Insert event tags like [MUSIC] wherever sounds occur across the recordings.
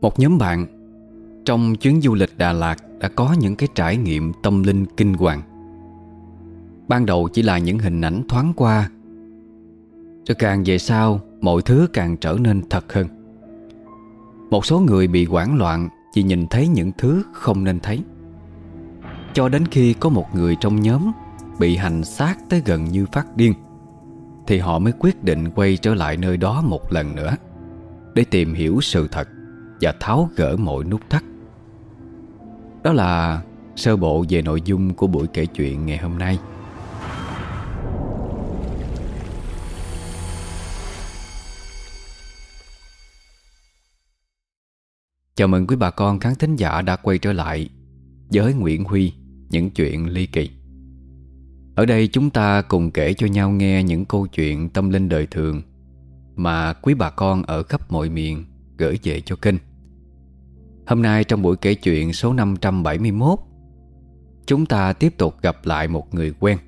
Một nhóm bạn Trong chuyến du lịch Đà Lạt Đã có những cái trải nghiệm tâm linh kinh hoàng. Ban đầu chỉ là những hình ảnh thoáng qua Rồi càng về sau Mọi thứ càng trở nên thật hơn. Một số người bị hoảng loạn Chỉ nhìn thấy những thứ không nên thấy. Cho đến khi có một người trong nhóm Bị hành xác tới gần như phát điên, Thì họ mới quyết định quay trở lại nơi đó một lần nữa Để tìm hiểu sự thật. Và tháo gỡ mọi nút thắt Đó là sơ bộ về nội dung của buổi kể chuyện ngày hôm nay Chào mừng quý bà con khán thính giả đã quay trở lại với Nguyễn Huy, những chuyện ly kỳ. Ở đây chúng ta cùng kể cho nhau nghe những câu chuyện tâm linh đời thường mà quý bà con ở khắp mọi miền gửi về cho kênh. Hôm nay trong buổi kể chuyện số 571 Chúng ta tiếp tục gặp lại một người quen.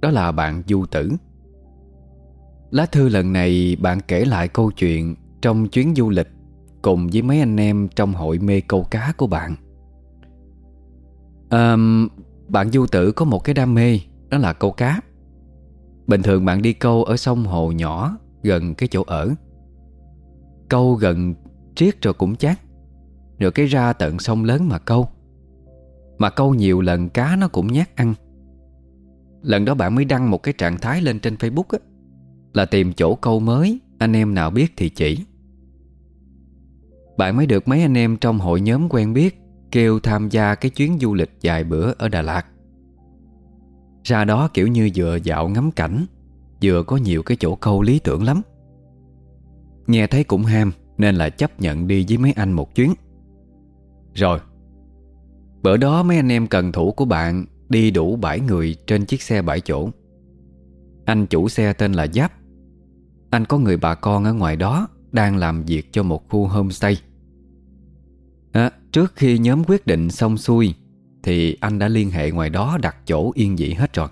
Đó là bạn Du Tử. Lá thư lần này bạn kể lại câu chuyện Trong chuyến du lịch Cùng với mấy anh em trong hội mê câu cá của bạn. À, Bạn Du Tử có một cái đam mê Đó là câu cá. Bình thường bạn đi câu ở sông hồ nhỏ Gần cái chỗ ở. Câu gần triết rồi cũng chát Rồi cái ra tận sông lớn mà câu. Mà câu nhiều lần cá nó cũng nhát ăn. Lần đó bạn mới đăng một cái trạng thái lên trên Facebook á, Là tìm chỗ câu mới, Anh em nào biết thì chỉ. Bạn mới được mấy anh em trong hội nhóm quen biết Kêu tham gia cái chuyến du lịch dài bữa ở Đà Lạt. Ra đó kiểu như vừa dạo ngắm cảnh, Vừa có nhiều cái chỗ câu lý tưởng lắm. Nghe thấy cũng ham Nên là chấp nhận đi với mấy anh một chuyến. Rồi Bữa đó mấy anh em cần thủ của bạn Đi đủ 7 người trên chiếc xe 7 chỗ. Anh chủ xe tên là Giáp. Anh có người bà con ở ngoài đó Đang làm việc cho một khu homestay. À, Trước khi nhóm quyết định xong xuôi Thì anh đã liên hệ ngoài đó đặt chỗ yên dị hết rồi.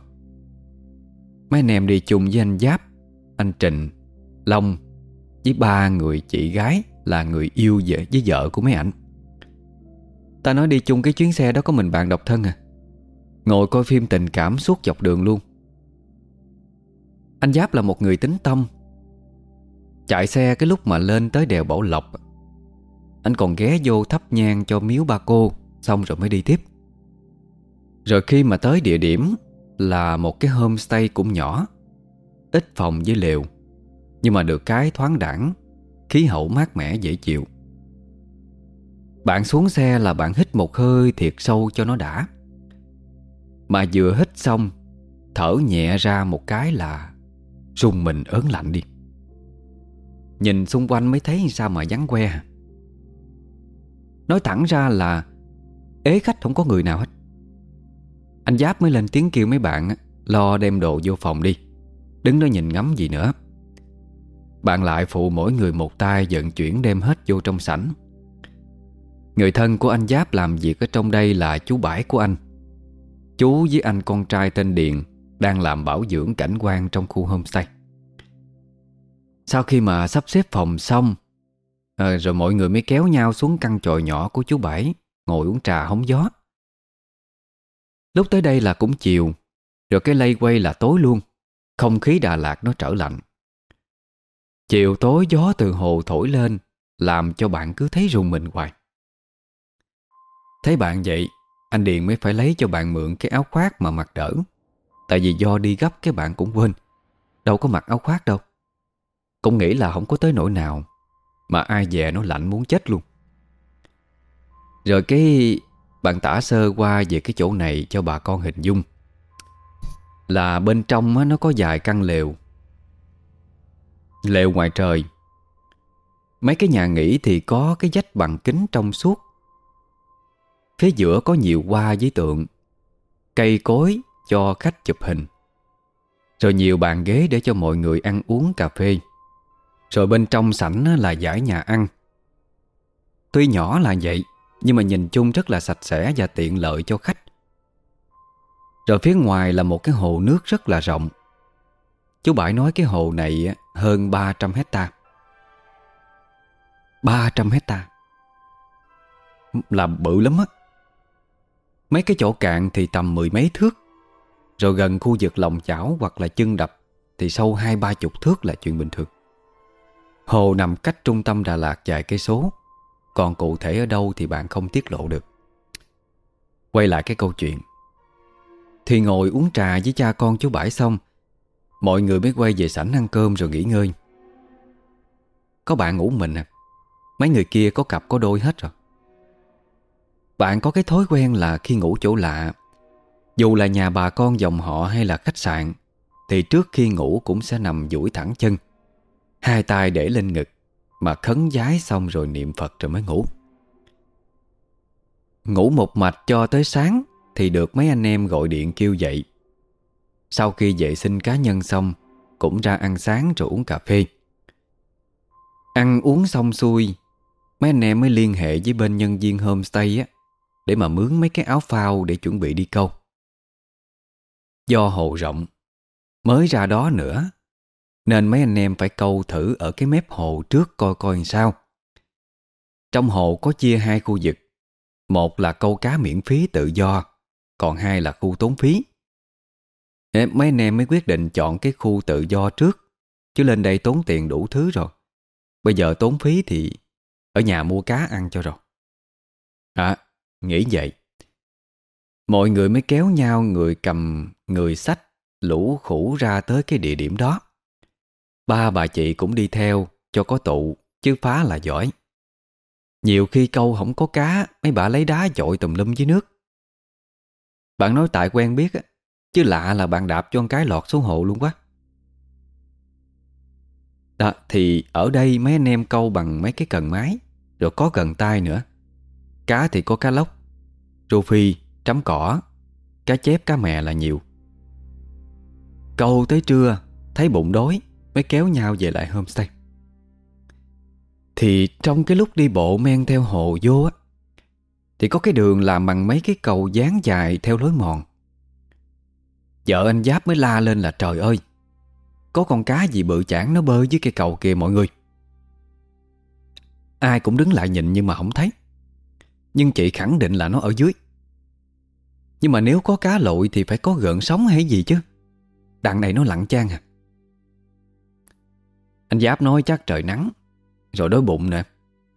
Mấy anh em đi chung với anh Giáp Anh trịnh Long chỉ ba người chị gái Là người yêu vợ với vợ của mấy anh Ta nói đi chung cái chuyến xe đó có mình bạn độc thân à. Ngồi coi phim tình cảm suốt dọc đường luôn. Anh Giáp là một người tính tâm. Chạy xe cái lúc mà lên tới đèo Bảo Lộc. Anh còn ghé vô thắp nhang cho miếu ba cô, Xong rồi mới đi tiếp. Rồi khi mà tới địa điểm Là một cái homestay cũng nhỏ, Ít phòng với lều. Nhưng mà được cái thoáng đẳng, Khí hậu mát mẻ dễ chịu. Bạn xuống xe là bạn hít một hơi thiệt sâu cho nó đã. Mà vừa hít xong, Thở nhẹ ra một cái là Rung mình ớn lạnh đi. Nhìn xung quanh mới thấy sao mà vắng que. Nói thẳng ra là Ế khách không có người nào hết. Anh Giáp mới lên tiếng kêu mấy bạn Lo đem đồ vô phòng đi, Đứng đó nhìn ngắm gì nữa. Bạn lại phụ mỗi người một tay Vận chuyển đem hết vô trong sảnh. Người thân của anh Giáp làm việc ở trong đây là chú Bãi của anh. Chú với anh con trai tên Điền Đang làm bảo dưỡng cảnh quan trong khu homestay. Sau khi mà sắp xếp phòng xong à, Rồi mọi người mới kéo nhau xuống căn chòi nhỏ của chú Bảy Ngồi uống trà hóng gió. Lúc tới đây là cũng chiều Rồi cái lây quay là tối luôn Không khí Đà Lạt nó trở lạnh. Chiều tối gió từ hồ thổi lên, Làm cho bạn cứ thấy rùng mình hoài. Thấy bạn vậy, Anh Điền mới phải lấy cho bạn mượn cái áo khoác mà mặc đỡ. Tại vì do đi gấp cái bạn cũng quên. Đâu có mặc áo khoác đâu. Cũng nghĩ là không có tới nỗi nào, mà ai về nó lạnh muốn chết luôn. Rồi cái Bạn tả sơ qua về cái chỗ này Cho bà con hình dung. Là bên trong nó có vài căn lều. Lều ngoài trời. Mấy cái nhà nghỉ thì có cái dách bằng kính trong suốt. Phía giữa có nhiều hoa với tượng, Cây cối cho khách chụp hình. Rồi nhiều bàn ghế để cho mọi người ăn uống cà phê. Rồi bên trong sảnh là giải nhà ăn. Tuy nhỏ là vậy, Nhưng mà nhìn chung rất là sạch sẽ và tiện lợi cho khách. Rồi phía ngoài là một cái hồ nước rất là rộng. Chú Bãi nói cái hồ này hơn 300 hecta. 300 hecta. Là bự lắm á. Mấy cái chỗ cạn thì tầm mười mấy thước. Rồi gần khu vực lòng chảo hoặc là chân đập Thì sâu hai ba chục thước là chuyện bình thường. Hồ nằm cách trung tâm Đà Lạt vài cây số. Còn cụ thể ở đâu thì bạn không tiết lộ được. Quay lại cái câu chuyện. Thì ngồi uống trà với cha con chú Bãi xong Mọi người mới quay về sảnh ăn cơm rồi nghỉ ngơi. Có bạn ngủ mình à? Mấy người kia có cặp có đôi hết rồi. Bạn có cái thói quen là khi ngủ chỗ lạ, Dù là nhà bà con dòng họ hay là khách sạn, Thì trước khi ngủ cũng sẽ nằm duỗi thẳng chân, Hai tay để lên ngực Mà khấn giái xong rồi niệm Phật rồi mới ngủ. Ngủ một mạch cho tới sáng Thì được mấy anh em gọi điện kêu dậy. Sau khi vệ sinh cá nhân xong, Cũng ra ăn sáng rồi uống cà phê. Ăn uống xong xuôi, Mấy anh em mới liên hệ với bên nhân viên homestay á, Để mà mướn mấy cái áo phao để chuẩn bị đi câu. Do hồ rộng, Mới ra đó nữa, Nên mấy anh em phải câu thử ở cái mép hồ trước coi coi làm sao. Trong hồ có chia hai khu vực, Một là câu cá miễn phí tự do, Còn hai là khu tốn phí. Mấy anh em mới quyết định chọn cái khu tự do trước, Chứ lên đây tốn tiền đủ thứ rồi. Bây giờ tốn phí thì ở nhà mua cá ăn cho rồi. À nghĩ vậy. Mọi người mới kéo nhau Người cầm người sách Lũ khủ ra tới cái địa điểm đó. Ba bà chị cũng đi theo Cho có tụ, Chứ phá là giỏi. Nhiều khi câu không có cá, Mấy bà lấy đá dội tùm lum dưới nước. Bạn nói tại quen biết á Chứ lạ là bạn đạp cho con cái lọt xuống hồ luôn quá. Đó, thì ở đây mấy anh em câu bằng mấy cái cần mái rồi có gần tay nữa. Cá thì có cá lóc Rô phi, trắm cỏ Cá chép, cá mè là nhiều. Câu tới trưa Thấy bụng đói Mới kéo nhau về lại homestay. Thì trong cái lúc đi bộ men theo hồ vô á Thì có cái đường làm bằng mấy cái cầu dán dài theo lối mòn. Vợ anh Giáp mới la lên là trời ơi, Có con cá gì bự chảng nó bơi dưới cây cầu kìa mọi người. Ai cũng đứng lại nhìn nhưng mà không thấy. Nhưng chị khẳng định là nó ở dưới. Nhưng mà nếu có cá lội Thì phải có gợn sóng hay gì chứ? Đằng này nó lặng trang à. Anh Giáp nói chắc trời nắng, Rồi đói bụng nè,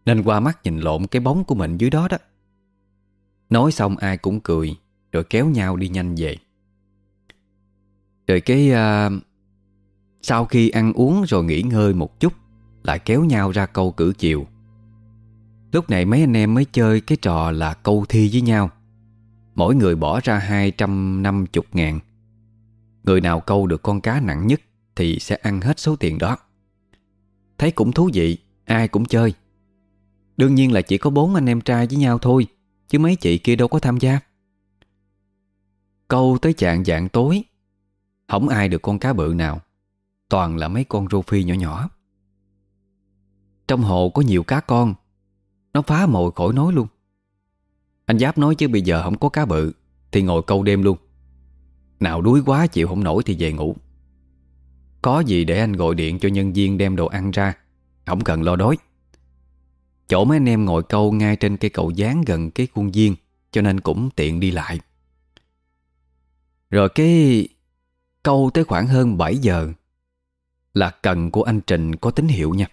Nên qua mắt nhìn lộn cái bóng của mình dưới đó đó. Nói xong ai cũng cười, Rồi kéo nhau đi nhanh về. Rồi cái à, Sau khi ăn uống rồi nghỉ ngơi một chút Lại kéo nhau ra câu cử chiều. Lúc này mấy anh em mới chơi cái trò là câu thi với nhau. Mỗi người bỏ ra 250 ngàn. Người nào câu được con cá nặng nhất Thì sẽ ăn hết số tiền đó. Thấy cũng thú vị Ai cũng chơi. Đương nhiên là chỉ có bốn anh em trai với nhau thôi Chứ mấy chị kia đâu có tham gia. Câu tới chạng dạng tối không ai được con cá bự nào. Toàn là mấy con rô phi nhỏ nhỏ. Trong hồ có nhiều cá con. Nó phá mồi khỏi nói luôn. Anh Giáp nói chứ bây giờ không có cá bự, Thì ngồi câu đêm luôn. Nào đuối quá chịu không nổi thì về ngủ. Có gì để anh gọi điện cho nhân viên đem đồ ăn ra. Không cần lo đói. Chỗ mấy anh em ngồi câu ngay trên cây cầu dáng gần cái khuôn viên, Cho nên cũng tiện đi lại. Rồi cái câu tới khoảng hơn 7 giờ Là cần của anh Trình có tín hiệu nha.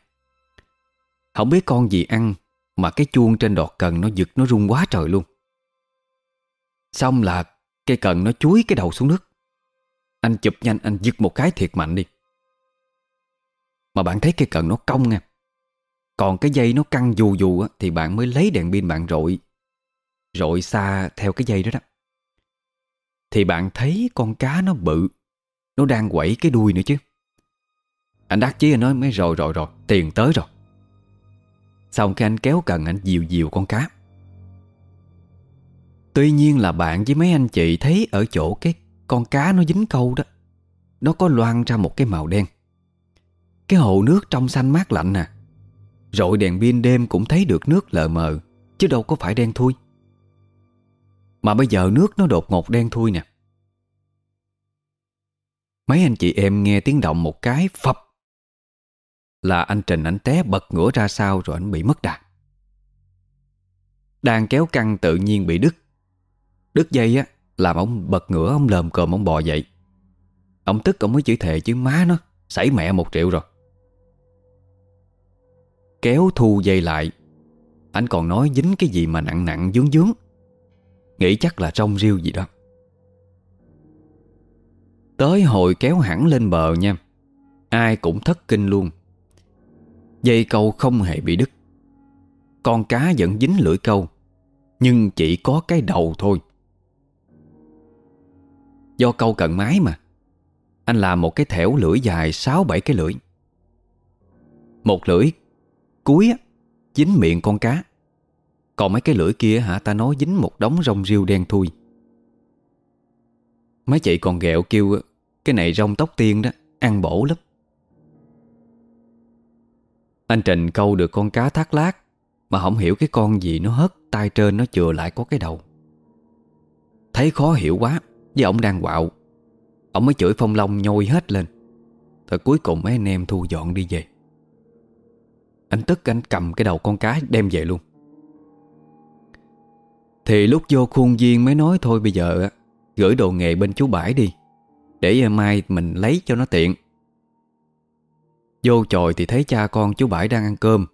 Không biết con gì ăn mà cái chuông trên đọt cần nó giật nó rung quá trời luôn. Xong là cây cần nó chuối cái đầu xuống nước. Anh chụp nhanh, anh giật một cái thiệt mạnh đi. Mà bạn thấy cây cần nó cong nha. Còn cái dây nó căng dù dù Thì bạn mới lấy đèn pin bạn rội Rội xa theo cái dây đó đó. Thì bạn thấy con cá nó bự. Nó đang quẩy cái đuôi nữa chứ. Anh đắc chí anh nói mới rồi rồi rồi. Tiền tới rồi. Xong khi anh kéo cần anh dìu dìu con cá. Tuy nhiên là bạn với mấy anh chị thấy ở chỗ cái con cá nó dính câu đó, Nó có loan ra một cái màu đen. Cái hồ nước trong xanh mát lạnh à. nè Rội đèn pin đêm cũng thấy được nước lờ mờ, Chứ đâu có phải đen thui. Mà bây giờ nước nó đột ngột đen thui nè. Mấy anh chị em nghe tiếng động một cái, phập. Là anh Trình anh té bật ngửa ra sau rồi anh bị mất đà. Đang kéo căng tự nhiên bị đứt. Đứt dây á, Làm ông bật ngửa, ông lờm cơm ông bò dậy. Ông tức ông mới chửi thề chứ má nó Xảy mẹ một triệu rồi. Kéo thu dây lại. Anh còn nói dính cái gì mà nặng nặng dướng dướng Nghĩ chắc là trong riêu gì đó. Tới hồi kéo hẳn lên bờ nha. Ai cũng thất kinh luôn. Dây câu không hề bị đứt. Con cá vẫn dính lưỡi câu, Nhưng chỉ có cái đầu thôi. Do câu cận mái mà, Anh làm một cái thẻo lưỡi dài 6-7 cái lưỡi. Một lưỡi, Cuối á, Dính miệng con cá. Còn mấy cái lưỡi kia hả ta nói dính một đống rong riêu đen thui. Mấy chị còn ghẹo kêu cái này rong tóc tiên đó, Ăn bổ lắm. Anh Trình câu được con cá thác lát Mà không hiểu cái con gì nó hất, tay trên nó chừa lại có cái đầu. Thấy khó hiểu quá, Với ông đang quạo. Ông mới chửi phong long nhôi hết lên. Rồi cuối cùng mấy anh em thu dọn đi về. Anh tức anh cầm cái đầu con cá đem về luôn. Thì lúc vô khuôn viên mới nói thôi bây giờ Gửi đồ nghề bên chú Bãi đi. Để mai mình lấy cho nó tiện. Vô chòi thì thấy cha con chú Bãi đang ăn cơm.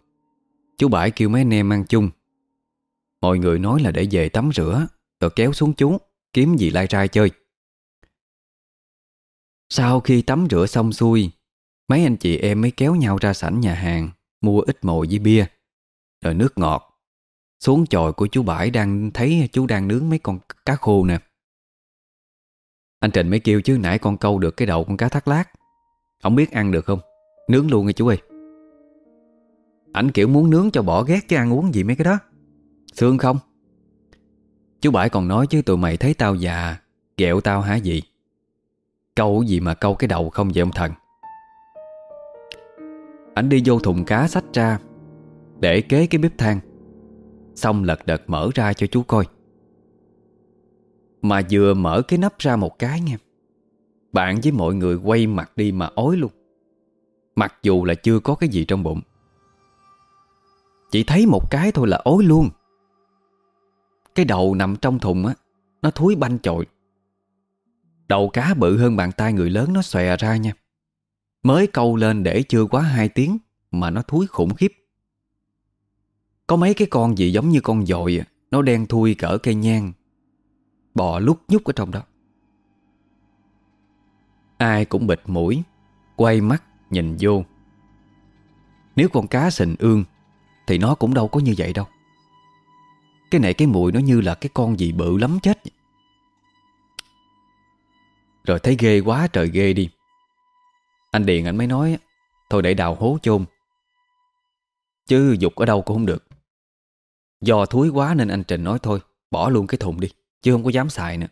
Chú Bãi kêu mấy anh em ăn chung. Mọi người nói là để về tắm rửa, Rồi kéo xuống chú, Kiếm gì lai trai chơi. Sau khi tắm rửa xong xuôi, Mấy anh chị em mới kéo nhau ra sảnh nhà hàng, Mua ít mồi với bia, Rồi nước ngọt. Xuống chòi của chú Bãi đang thấy chú đang nướng mấy con cá khô nè. Anh Trình mới kêu chứ nãy con câu được cái đầu con cá thác lát Không biết ăn được không? Nướng luôn nghe chú ơi. Ảnh kiểu muốn nướng cho bỏ ghét chứ ăn uống gì mấy cái đó. Xương không? Chú Bãi còn nói chứ tụi mày thấy tao già, Ghẹo tao hả gì? Câu gì mà câu cái đầu không vậy ông thần? Ảnh đi vô thùng cá xách ra, Để kế cái bếp than. Xong lật đật mở ra cho chú coi. Mà vừa mở cái nắp ra một cái nghe. Bạn với mọi người quay mặt đi mà ói luôn. Mặc dù là chưa có cái gì trong bụng. Chỉ thấy một cái thôi là ối luôn. Cái đầu nằm trong thùng á, Nó thúi banh chội Đầu cá bự hơn bàn tay người lớn nó xòe ra nha. Mới câu lên để chưa quá 2 tiếng Mà nó thúi khủng khiếp. Có mấy cái con gì giống như con dội à, Nó đen thui cỡ cây nhang. Bò lúc nhúc ở trong đó. Ai cũng bịt mũi, Quay mắt, nhìn vô. Nếu con cá sình ương, Thì nó cũng đâu có như vậy đâu. Cái này cái mùi nó như là cái con gì bự lắm chết Rồi thấy ghê quá, trời ghê đi. Anh Điền anh mới nói, Thôi để đào hố chôn. Chứ dục ở đâu cũng không được. Do thúi quá nên anh Trình nói, thôi, Bỏ luôn cái thùng đi. Chứ không có dám xài nữa.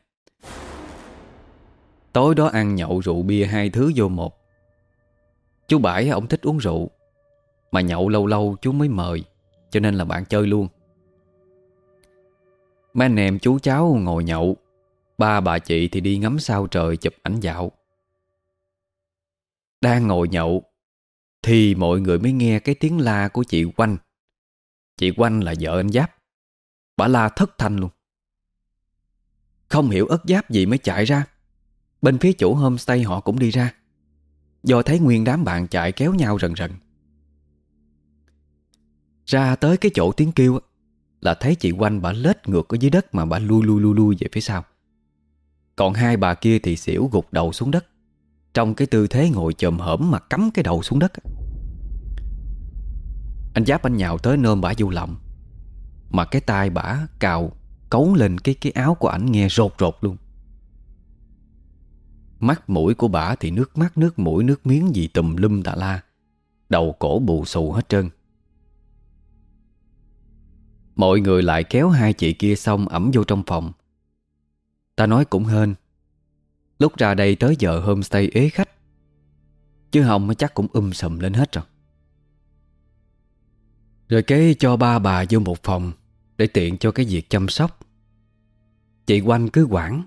Tối đó ăn nhậu rượu bia hai thứ vô một. Chú Bãi ông thích uống rượu, Mà nhậu lâu lâu chú mới mời, Cho nên là bạn chơi luôn. Mấy anh em chú cháu ngồi nhậu, Ba bà chị thì đi ngắm sao trời chụp ảnh dạo. Đang ngồi nhậu Thì mọi người mới nghe cái tiếng la của chị Quanh Chị Quanh là vợ anh Giáp. Bà la thất thanh luôn. Không hiểu ớt giáp gì mới chạy ra. Bên phía chủ homestay họ cũng đi ra. Do thấy nguyên đám bạn chạy kéo nhau rần rần. Ra tới cái chỗ tiếng kêu Là thấy chị quanh bà lết ngược ở dưới đất Mà bà lui lui lui lui về phía sau. Còn hai bà kia thì xỉu gục đầu xuống đất. Trong cái tư thế ngồi chồm hởm Mà cắm cái đầu xuống đất Anh Giáp anh nhào tới nôm bả vô lòng, Mà cái tay bả cào Cấu lên cái cái áo của ảnh nghe rột rột luôn. Mắt mũi của bà thì nước mắt, nước mũi, nước miếng gì tùm lum tà la. Đầu cổ bù xù hết trơn. Mọi người lại kéo hai chị kia xong ẩm vô trong phòng. Ta nói cũng hên. Lúc ra đây tới giờ homestay ế khách. Chứ Hồng chắc cũng um sùm lên hết rồi. Rồi cái cho ba bà vô một phòng. Để tiện cho cái việc chăm sóc. Chị quanh cứ quản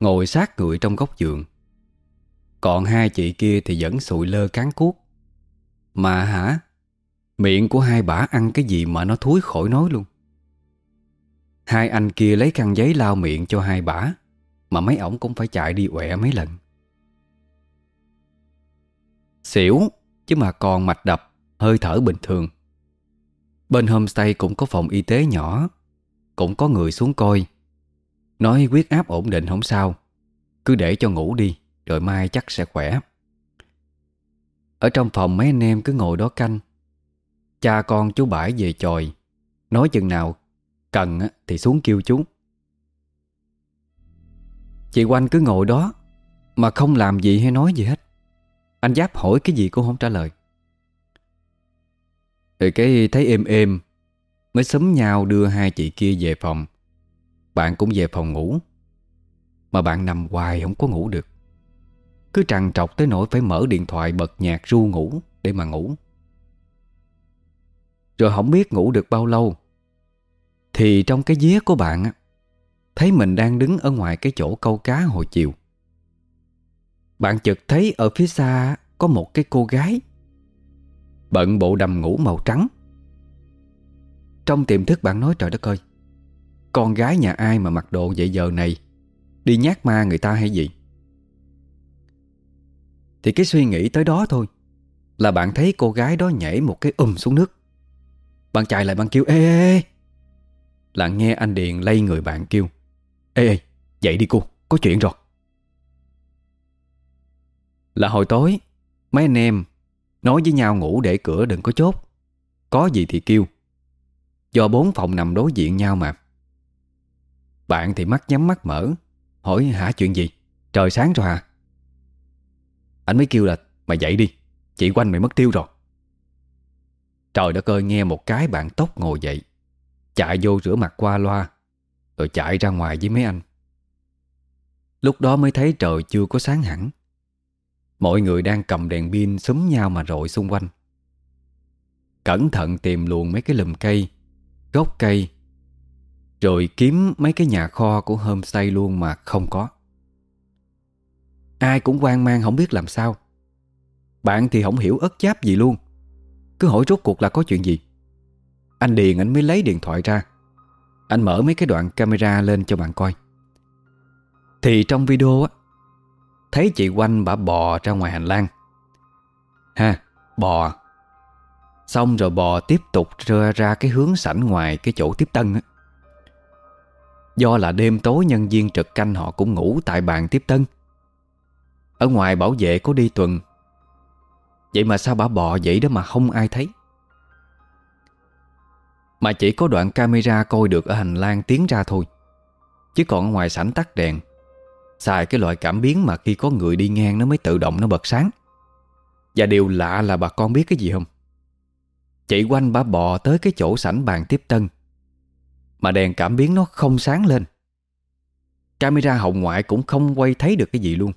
Ngồi sát người trong góc giường. Còn hai chị kia thì vẫn sụi lơ cán cuốc. Mà hả? Miệng của hai bả ăn cái gì mà nó thúi khỏi nói luôn. Hai anh kia lấy khăn giấy lau miệng cho hai bả, Mà mấy ổng cũng phải chạy đi quẹ mấy lần. Xỉu, Chứ mà còn mạch đập, Hơi thở bình thường. Bên homestay cũng có phòng y tế nhỏ, Cũng có người xuống coi. Nói huyết áp ổn định không sao, Cứ để cho ngủ đi, Rồi mai chắc sẽ khỏe. Ở trong phòng mấy anh em cứ ngồi đó canh. Cha con chú bãi về chòi, Nói chừng nào Cần thì xuống kêu chú. Chị Quanh cứ ngồi đó, Mà không làm gì hay nói gì hết. Anh Giáp hỏi cái gì cũng không trả lời. Rồi cái thấy êm êm, Mới sấm nhau đưa hai chị kia về phòng. Bạn cũng về phòng ngủ, Mà bạn nằm hoài không có ngủ được. Cứ trằn trọc tới nỗi phải mở điện thoại bật nhạc ru ngủ Để mà ngủ. Rồi không biết ngủ được bao lâu, thì trong cái vía của bạn á, Thấy mình đang đứng ở ngoài cái chỗ câu cá hồi chiều. Bạn chợt thấy ở phía xa Có một cái cô gái Bận bộ đầm ngủ màu trắng. Trong tiềm thức bạn nói trời đất ơi Con gái nhà ai mà mặc đồ vậy giờ này? Đi nhát ma người ta hay gì? Thì cái suy nghĩ tới đó thôi Là bạn thấy cô gái đó nhảy một cái um xuống nước. Bạn chạy lại bạn kêu ê ê ê. Là nghe anh Điền lay người bạn kêu Ê ê, dậy đi cô, có chuyện rồi. Là hồi tối Mấy anh em Nói với nhau ngủ để cửa đừng có chốt. Có gì thì kêu. Do bốn phòng nằm đối diện nhau mà. Bạn thì mắt nhắm mắt mở. Hỏi hả chuyện gì? Trời sáng rồi à? Anh mới kêu là mày dậy đi, Chị quanh mày mất tiêu rồi. Trời đất ơi, nghe một cái bạn tóc ngồi dậy, Chạy vô rửa mặt qua loa, Rồi chạy ra ngoài với mấy anh. Lúc đó mới thấy trời chưa có sáng hẳn. Mọi người đang cầm đèn pin xúm nhau mà rội xung quanh. Cẩn thận tìm luồn mấy cái lùm cây, Gốc cây, Rồi kiếm mấy cái nhà kho của homestay luôn mà không có. Ai cũng hoang mang không biết làm sao. Bạn thì không hiểu ớt cháp gì luôn. Cứ hỏi rốt cuộc là có chuyện gì. Anh Điền anh mới lấy điện thoại ra. Anh mở mấy cái đoạn camera lên cho bạn coi. Thì trong video á Thấy chị Quanh bả bò ra ngoài hành lang. Ha, bò. Xong rồi bò tiếp tục ra, ra cái hướng sảnh ngoài cái chỗ tiếp tân á. Do là đêm tối nhân viên trực canh họ cũng ngủ tại bàn tiếp tân. Ở ngoài bảo vệ có đi tuần. Vậy mà sao bà bò vậy đó mà không ai thấy? Mà chỉ có đoạn camera coi được ở hành lang tiến ra thôi. Chứ còn ở ngoài sảnh tắt đèn. Xài cái loại cảm biến mà khi có người đi ngang nó mới tự động nó bật sáng. Và điều lạ là bà con biết cái gì không? Chị quanh bà bò tới cái chỗ sảnh bàn tiếp tân, Mà đèn cảm biến nó không sáng lên. Camera hồng ngoại cũng không quay thấy được cái gì luôn.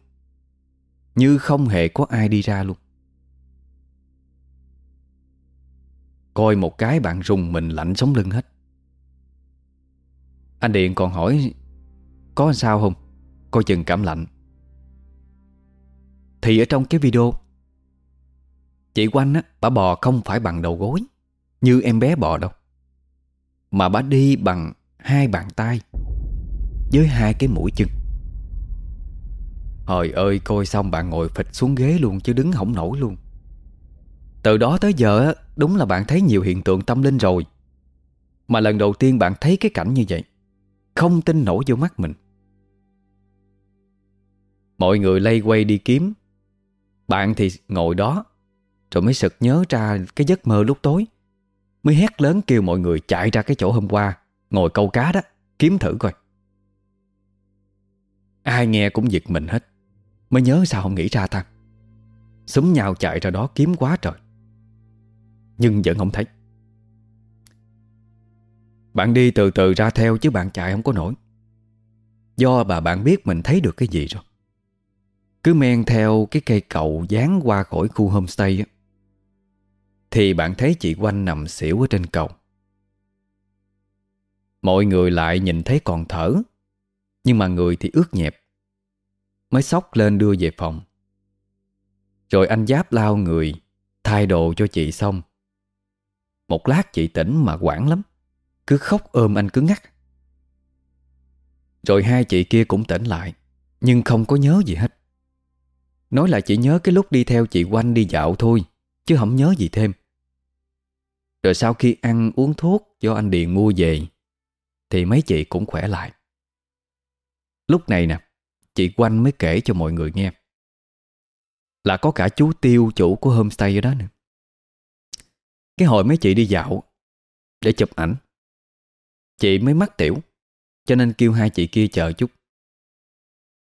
Như không hề có ai đi ra luôn. Coi một cái bạn rùng mình lạnh sống lưng hết. Anh Điện còn hỏi, Có sao không? Coi chừng cảm lạnh. Thì ở trong cái video, Chị Quanh á, Bà bò không phải bằng đầu gối, Như em bé bò đâu, Mà bà đi bằng hai bàn tay, Với hai cái mũi chân. Hồi ơi, coi xong bạn ngồi phịch xuống ghế luôn, Chứ đứng không nổi luôn. Từ đó tới giờ đúng là bạn thấy nhiều hiện tượng tâm linh rồi, Mà lần đầu tiên bạn thấy cái cảnh như vậy, Không tin nổi vô mắt mình. Mọi người lây quay đi kiếm. Bạn thì ngồi đó, Rồi mới sực nhớ ra cái giấc mơ lúc tối. Mới hét lớn kêu mọi người chạy ra cái chỗ hôm qua, Ngồi câu cá đó, Kiếm thử coi. Ai nghe cũng giật mình hết, Mới nhớ sao không nghĩ ra ta. Súng nhau chạy ra đó kiếm quá trời. Nhưng vẫn không thấy. Bạn đi từ từ ra theo chứ bạn chạy không có nổi. Do bà bạn biết mình thấy được cái gì rồi. Cứ men theo cái cây cầu dán qua khỏi khu homestay á, Thì bạn thấy chị Quanh nằm xỉu ở trên cầu. Mọi người lại nhìn thấy còn thở, Nhưng mà người thì ướt nhẹp, Mới sóc lên đưa về phòng. Rồi anh Giáp lao người, Thay đồ cho chị xong. Một lát chị tỉnh mà quảng lắm, Cứ khóc ôm anh cứ ngắt. Rồi hai chị kia cũng tỉnh lại, Nhưng không có nhớ gì hết. Nói là chỉ nhớ cái lúc đi theo chị Quanh đi dạo thôi, Chứ không nhớ gì thêm. Rồi sau khi ăn uống thuốc Do anh Điền mua về, Thì mấy chị cũng khỏe lại. Lúc này nè, Chị Quanh mới kể cho mọi người nghe. Là có cả chú Tiêu, chủ của homestay ở đó nữa. Cái hồi mấy chị đi dạo, Để chụp ảnh, Chị mới mắc tiểu, Cho nên kêu hai chị kia chờ chút.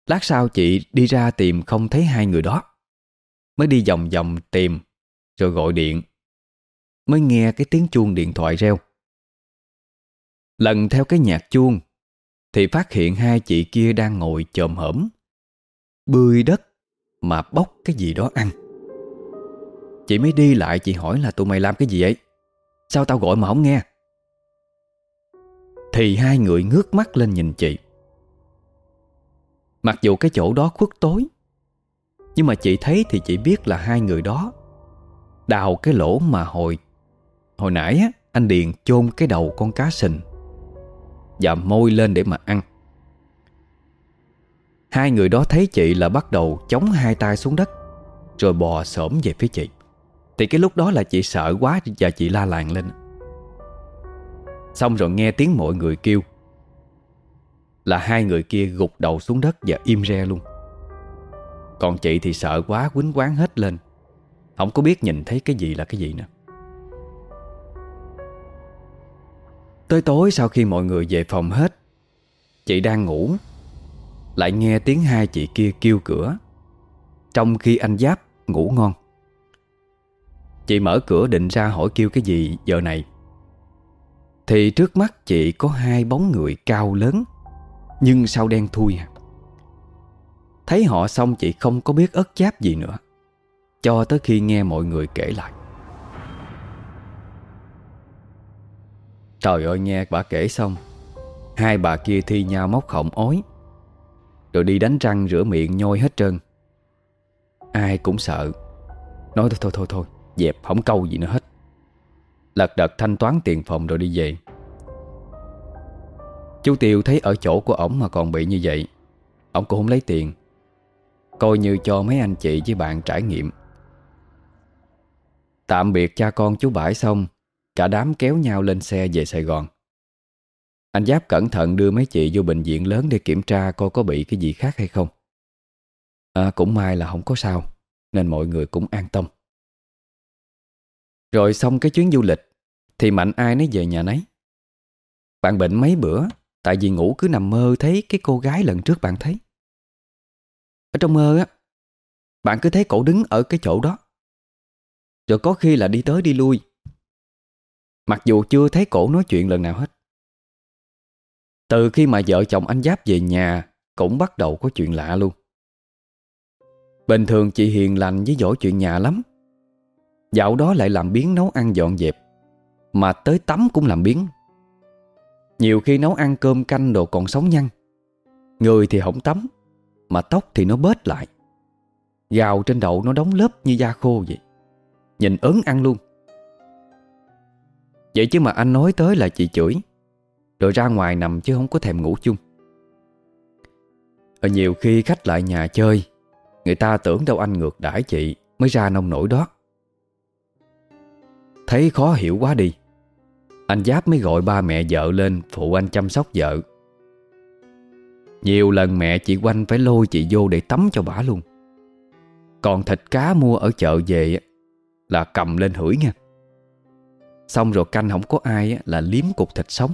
Lát sau chị đi ra tìm không thấy hai người đó. Mới đi vòng vòng tìm, Rồi gọi điện. Mới nghe cái tiếng chuông điện thoại reo. Lần theo cái nhạc chuông, Thì phát hiện hai chị kia đang ngồi chồm hổm. Bươi đất Mà bóc cái gì đó ăn. Chị mới đi lại, chị hỏi là tụi mày làm cái gì vậy? Sao tao gọi mà không nghe? Thì hai người ngước mắt lên nhìn chị. Mặc dù cái chỗ đó khuất tối Nhưng mà chị thấy thì chị biết là hai người đó Đào cái lỗ mà hồi Hồi nãy á, anh Điền chôn cái đầu con cá sình Và môi lên để mà ăn. Hai người đó thấy chị là bắt đầu chống hai tay xuống đất Rồi bò xổm về phía chị. Thì cái lúc đó là chị sợ quá Và chị la làng lên. Xong rồi nghe tiếng mọi người kêu là hai người kia gục đầu xuống đất và im re luôn. Còn chị thì sợ quá, quýnh quán hết lên. Không có biết nhìn thấy cái gì là cái gì nữa. Tới tối sau khi mọi người về phòng hết, Chị đang ngủ, Lại nghe tiếng hai chị kia kêu cửa, Trong khi anh Giáp ngủ ngon. Chị mở cửa định ra hỏi kêu cái gì giờ này. Thì trước mắt chị có hai bóng người cao lớn nhưng sao đen thui à Thấy họ xong chị không có biết ớt cháp gì nữa, Cho tới khi nghe mọi người kể lại. Trời ơi, nghe bà kể xong, Hai bà kia thi nhau móc khổng ối Rồi đi đánh răng rửa miệng nhôi hết trơn. Ai cũng sợ, Nói thôi thôi thôi thôi, Dẹp, không câu gì nữa hết. Lật đật thanh toán tiền phòng rồi đi về. Chú Tiêu thấy ở chỗ của ổng mà còn bị như vậy, Ổng cũng không lấy tiền, Coi như cho mấy anh chị với bạn trải nghiệm. Tạm biệt cha con chú Bãi xong, Cả đám kéo nhau lên xe về Sài Gòn. Anh Giáp cẩn thận đưa mấy chị vô bệnh viện lớn Để kiểm tra coi có bị cái gì khác hay không. À cũng may là không có sao, Nên mọi người cũng an tâm. Rồi xong cái chuyến du lịch, Thì Mạnh ai nấy về nhà nấy. Bạn bệnh mấy bữa? Tại vì ngủ cứ nằm mơ thấy cái cô gái lần trước bạn thấy. Ở trong mơ á, Bạn cứ thấy cổ đứng ở cái chỗ đó. Rồi có khi là đi tới đi lui. Mặc dù chưa thấy cổ nói chuyện lần nào hết. Từ khi mà vợ chồng anh Giáp về nhà, Cũng bắt đầu có chuyện lạ luôn. Bình thường chị hiền lành với giỏi chuyện nhà lắm. Dạo đó lại làm biến nấu ăn dọn dẹp. Mà tới tắm cũng làm biến nhiều khi nấu ăn cơm canh đồ còn sống nhăn. Người thì hỏng tắm, Mà tóc thì nó bết lại. Gào trên đậu nó đóng lớp như da khô vậy. Nhìn ớn ăn luôn. Vậy chứ mà anh nói tới là chị chửi. Rồi ra ngoài nằm chứ không có thèm ngủ chung. Ở nhiều khi khách lại nhà chơi, Người ta tưởng đâu anh ngược đãi chị Mới ra nông nổi đó. Thấy khó hiểu quá đi anh Giáp mới gọi ba mẹ vợ lên Phụ anh chăm sóc vợ. Nhiều lần mẹ chị Quanh phải lôi chị vô để tắm cho bả luôn. Còn thịt cá mua ở chợ về Là cầm lên hửi nha. Xong rồi canh không có ai là liếm cục thịt sống.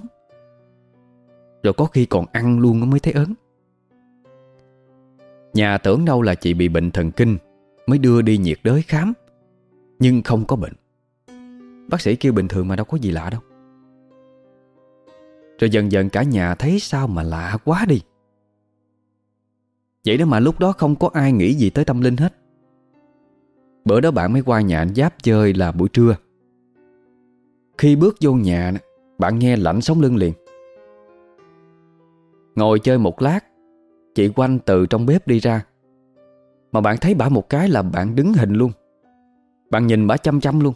Rồi có khi còn ăn luôn mới thấy ớn. Nhà tưởng đâu là chị bị bệnh thần kinh, Mới đưa đi nhiệt đới khám, Nhưng không có bệnh. Bác sĩ kêu bình thường mà đâu có gì lạ đâu rồi dần dần cả nhà thấy sao mà lạ quá đi. Vậy đó mà lúc đó không có ai nghĩ gì tới tâm linh hết. Bữa đó bạn mới qua nhà anh Giáp chơi là buổi trưa. Khi bước vô nhà, Bạn nghe lạnh sống lưng liền. Ngồi chơi một lát, Chị Quanh từ trong bếp đi ra. Mà bạn thấy bà một cái là bạn đứng hình luôn. Bạn nhìn bà chăm chăm luôn.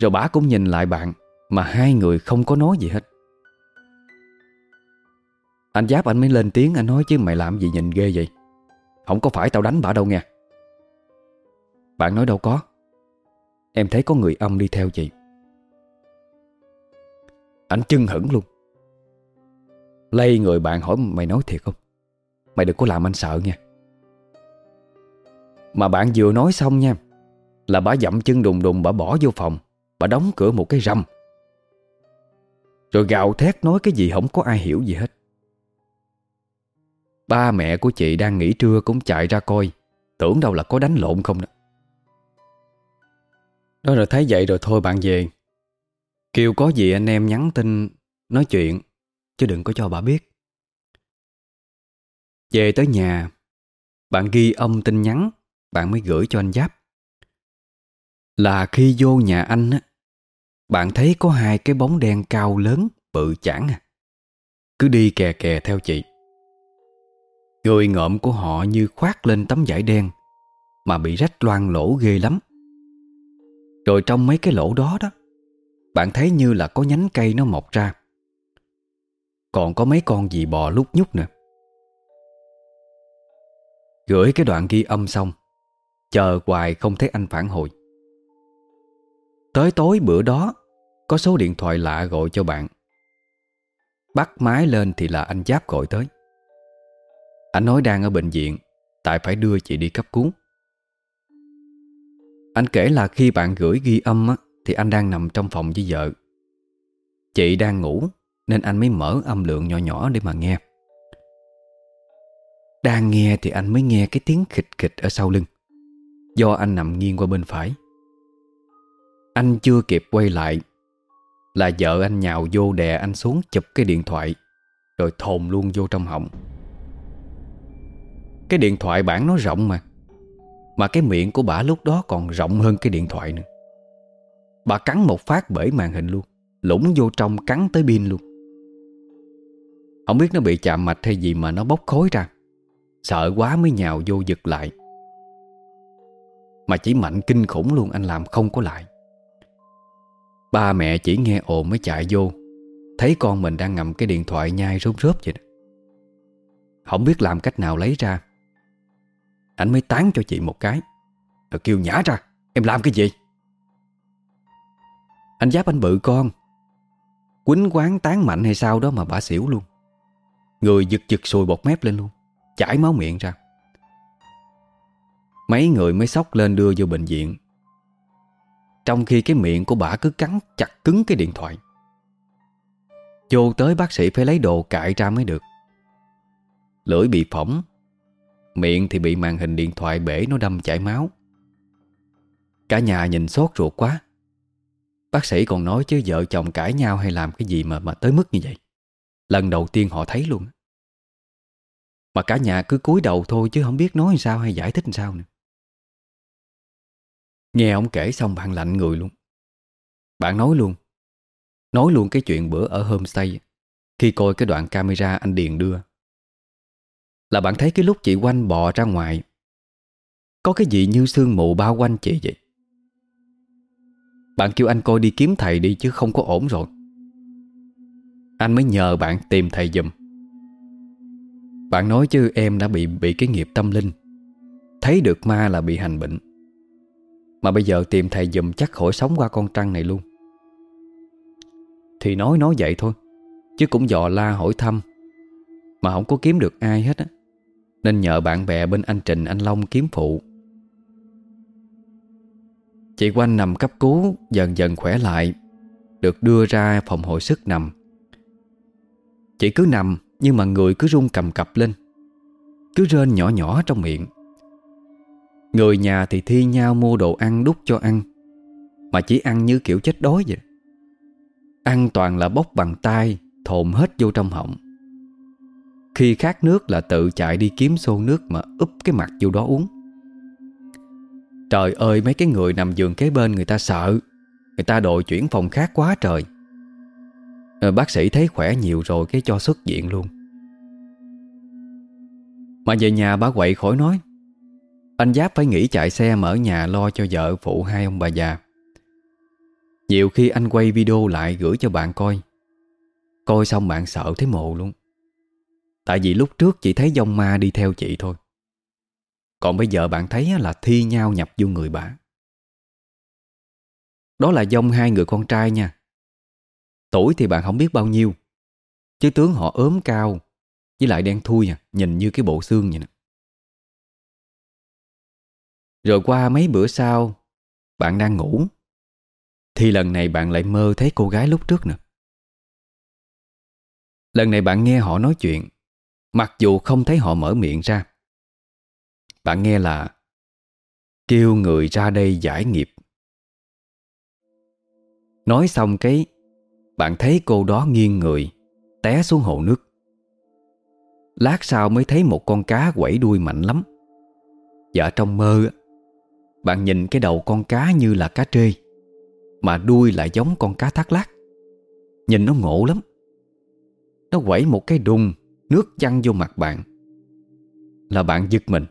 Rồi bà cũng nhìn lại bạn mà hai người không có nói gì hết. Anh Giáp anh mới lên tiếng, Anh nói, chứ mày làm gì nhìn ghê vậy? Không có phải tao đánh bà đâu nha Bạn nói đâu có. Em thấy có người âm đi theo chị. Anh chưng hững luôn. Lây người bạn hỏi, mày nói thiệt không? Mày đừng có làm anh sợ nha Mà bạn vừa nói xong nha, Là bà dậm chân đùng đùng bà bỏ vô phòng, Bà đóng cửa một cái rầm. Rồi gạo thét nói cái gì không có ai hiểu gì hết. Ba mẹ của chị đang nghỉ trưa cũng chạy ra coi, Tưởng đâu là có đánh lộn không đó Đó rồi thấy vậy rồi thôi bạn về. Kiều có gì anh em nhắn tin, Nói chuyện, Chứ đừng có cho bà biết. Về tới nhà, Bạn ghi âm tin nhắn, Bạn mới gửi cho anh Giáp. Là khi vô nhà anh á bạn thấy có hai cái bóng đen cao lớn Bự chản à? Cứ đi kè kè theo chị. Người ngợm của họ như khoát lên tấm vải đen, Mà bị rách loang lỗ ghê lắm. Rồi trong mấy cái lỗ đó đó, Bạn thấy như là có nhánh cây nó mọc ra. Còn có mấy con gì bò lúc nhúc nữa. Gửi cái đoạn ghi âm xong, Chờ hoài không thấy anh phản hồi. Tới tối bữa đó Có số điện thoại lạ gọi cho bạn. Bắt máy lên thì là anh Giáp gọi tới. Anh nói đang ở bệnh viện Tại phải đưa chị đi cấp cứu. Anh kể là khi bạn gửi ghi âm á, Thì anh đang nằm trong phòng với vợ. Chị đang ngủ Nên anh mới mở âm lượng nhỏ nhỏ để mà nghe. Đang nghe thì anh mới nghe cái tiếng khịch khịch ở sau lưng Do anh nằm nghiêng qua bên phải. Anh chưa kịp quay lại. Là vợ anh nhào vô đè anh xuống chụp cái điện thoại, Rồi thồn luôn vô trong họng. Cái điện thoại bản nó rộng mà Mà cái miệng của bà lúc đó còn rộng hơn cái điện thoại nữa. Bà cắn một phát bể màn hình luôn Lũng vô trong cắn tới pin luôn. Không biết nó bị chạm mạch hay gì mà nó bốc khối ra, Sợ quá mới nhào vô giật lại. Mà chỉ mạnh kinh khủng luôn, anh làm không có lại. Ba mẹ chỉ nghe ồn mới chạy vô. Thấy con mình đang ngầm cái điện thoại nhai rốt rớp vậy đó. Không biết làm cách nào lấy ra. Anh mới tán cho chị một cái. Rồi kêu nhả ra, Em làm cái gì? Anh giáp anh bự con. Quýnh quán tán mạnh hay sao đó mà bà xỉu luôn. Người giật giật sùi bọt mép lên luôn, Chảy máu miệng ra. Mấy người mới sóc lên đưa vô bệnh viện. Trong khi cái miệng của bà cứ cắn chặt cứng cái điện thoại. Vô tới bác sĩ phải lấy đồ cạy ra mới được. Lưỡi bị phỏng, Miệng thì bị màn hình điện thoại bể nó đâm chảy máu. Cả nhà nhìn sốt ruột quá. Bác sĩ còn nói chứ vợ chồng cãi nhau hay làm cái gì mà mà tới mức như vậy? Lần đầu tiên họ thấy luôn Mà cả nhà cứ cúi đầu thôi chứ không biết nói sao hay giải thích sao nữa. Nghe ông kể xong bạn lạnh người luôn. Bạn nói luôn. Nói luôn cái chuyện bữa ở homestay, Khi coi cái đoạn camera anh Điền đưa. Là bạn thấy cái lúc chị quanh bò ra ngoài, Có cái gì như sương mù bao quanh chị vậy? Bạn kêu anh coi đi kiếm thầy đi chứ không có ổn rồi. Anh mới nhờ bạn tìm thầy giùm. Bạn nói chứ em đã bị bị cái nghiệp tâm linh. Thấy được ma là bị hành bệnh. Mà bây giờ tìm thầy giùm chắc khỏi sống qua con trăng này luôn. Thì nói nói vậy thôi, Chứ cũng dò la hỏi thăm. Mà không có kiếm được ai hết á. Nên nhờ bạn bè bên anh Trình, anh Long kiếm phụ. Chị Quanh nằm cấp cứu, Dần dần khỏe lại, Được đưa ra phòng hồi sức nằm. Chị cứ nằm, Nhưng mà người cứ run cầm cập lên. Cứ rên nhỏ nhỏ trong miệng. Người nhà thì thi nhau mua đồ ăn đút cho ăn, Mà chỉ ăn như kiểu chết đói vậy. Ăn toàn là bốc bằng tay Thồn hết vô trong họng. Khi khát nước là tự chạy đi kiếm xô nước mà úp cái mặt vô đó uống. Trời ơi, mấy cái người nằm giường kế bên người ta sợ, Người ta đội chuyển phòng khác quá trời. Ờ, bác sĩ thấy khỏe nhiều rồi cái cho xuất viện luôn. Mà về nhà bà quậy khỏi nói anh Giáp phải nghỉ chạy xe mở nhà lo cho vợ, phụ hai ông bà già. Nhiều khi anh quay video lại gửi cho bạn coi. Coi xong bạn sợ thấy mồ luôn. Tại vì lúc trước chỉ thấy dông ma đi theo chị thôi. Còn bây giờ bạn thấy là thi nhau nhập vô người bạn Đó là dông hai người con trai nha. Tuổi thì bạn không biết bao nhiêu. Chứ tướng họ ốm cao, Với lại đen thui à Nhìn như cái bộ xương vậy nè. Rồi qua mấy bữa sau, Bạn đang ngủ. Thì lần này bạn lại mơ thấy cô gái lúc trước nữa. Lần này bạn nghe họ nói chuyện, Mặc dù không thấy họ mở miệng ra. Bạn nghe là, Kêu người ra đây giải nghiệp. Nói xong cái, Bạn thấy cô đó nghiêng người, Té xuống hồ nước. Lát sau mới thấy một con cá quẩy đuôi mạnh lắm. Và trong mơ bạn nhìn cái đầu con cá như là cá trê, Mà đuôi lại giống con cá thác lát Nhìn nó ngộ lắm. Nó quẩy một cái đùng, Nước chăn vô mặt bạn. Là bạn giật mình.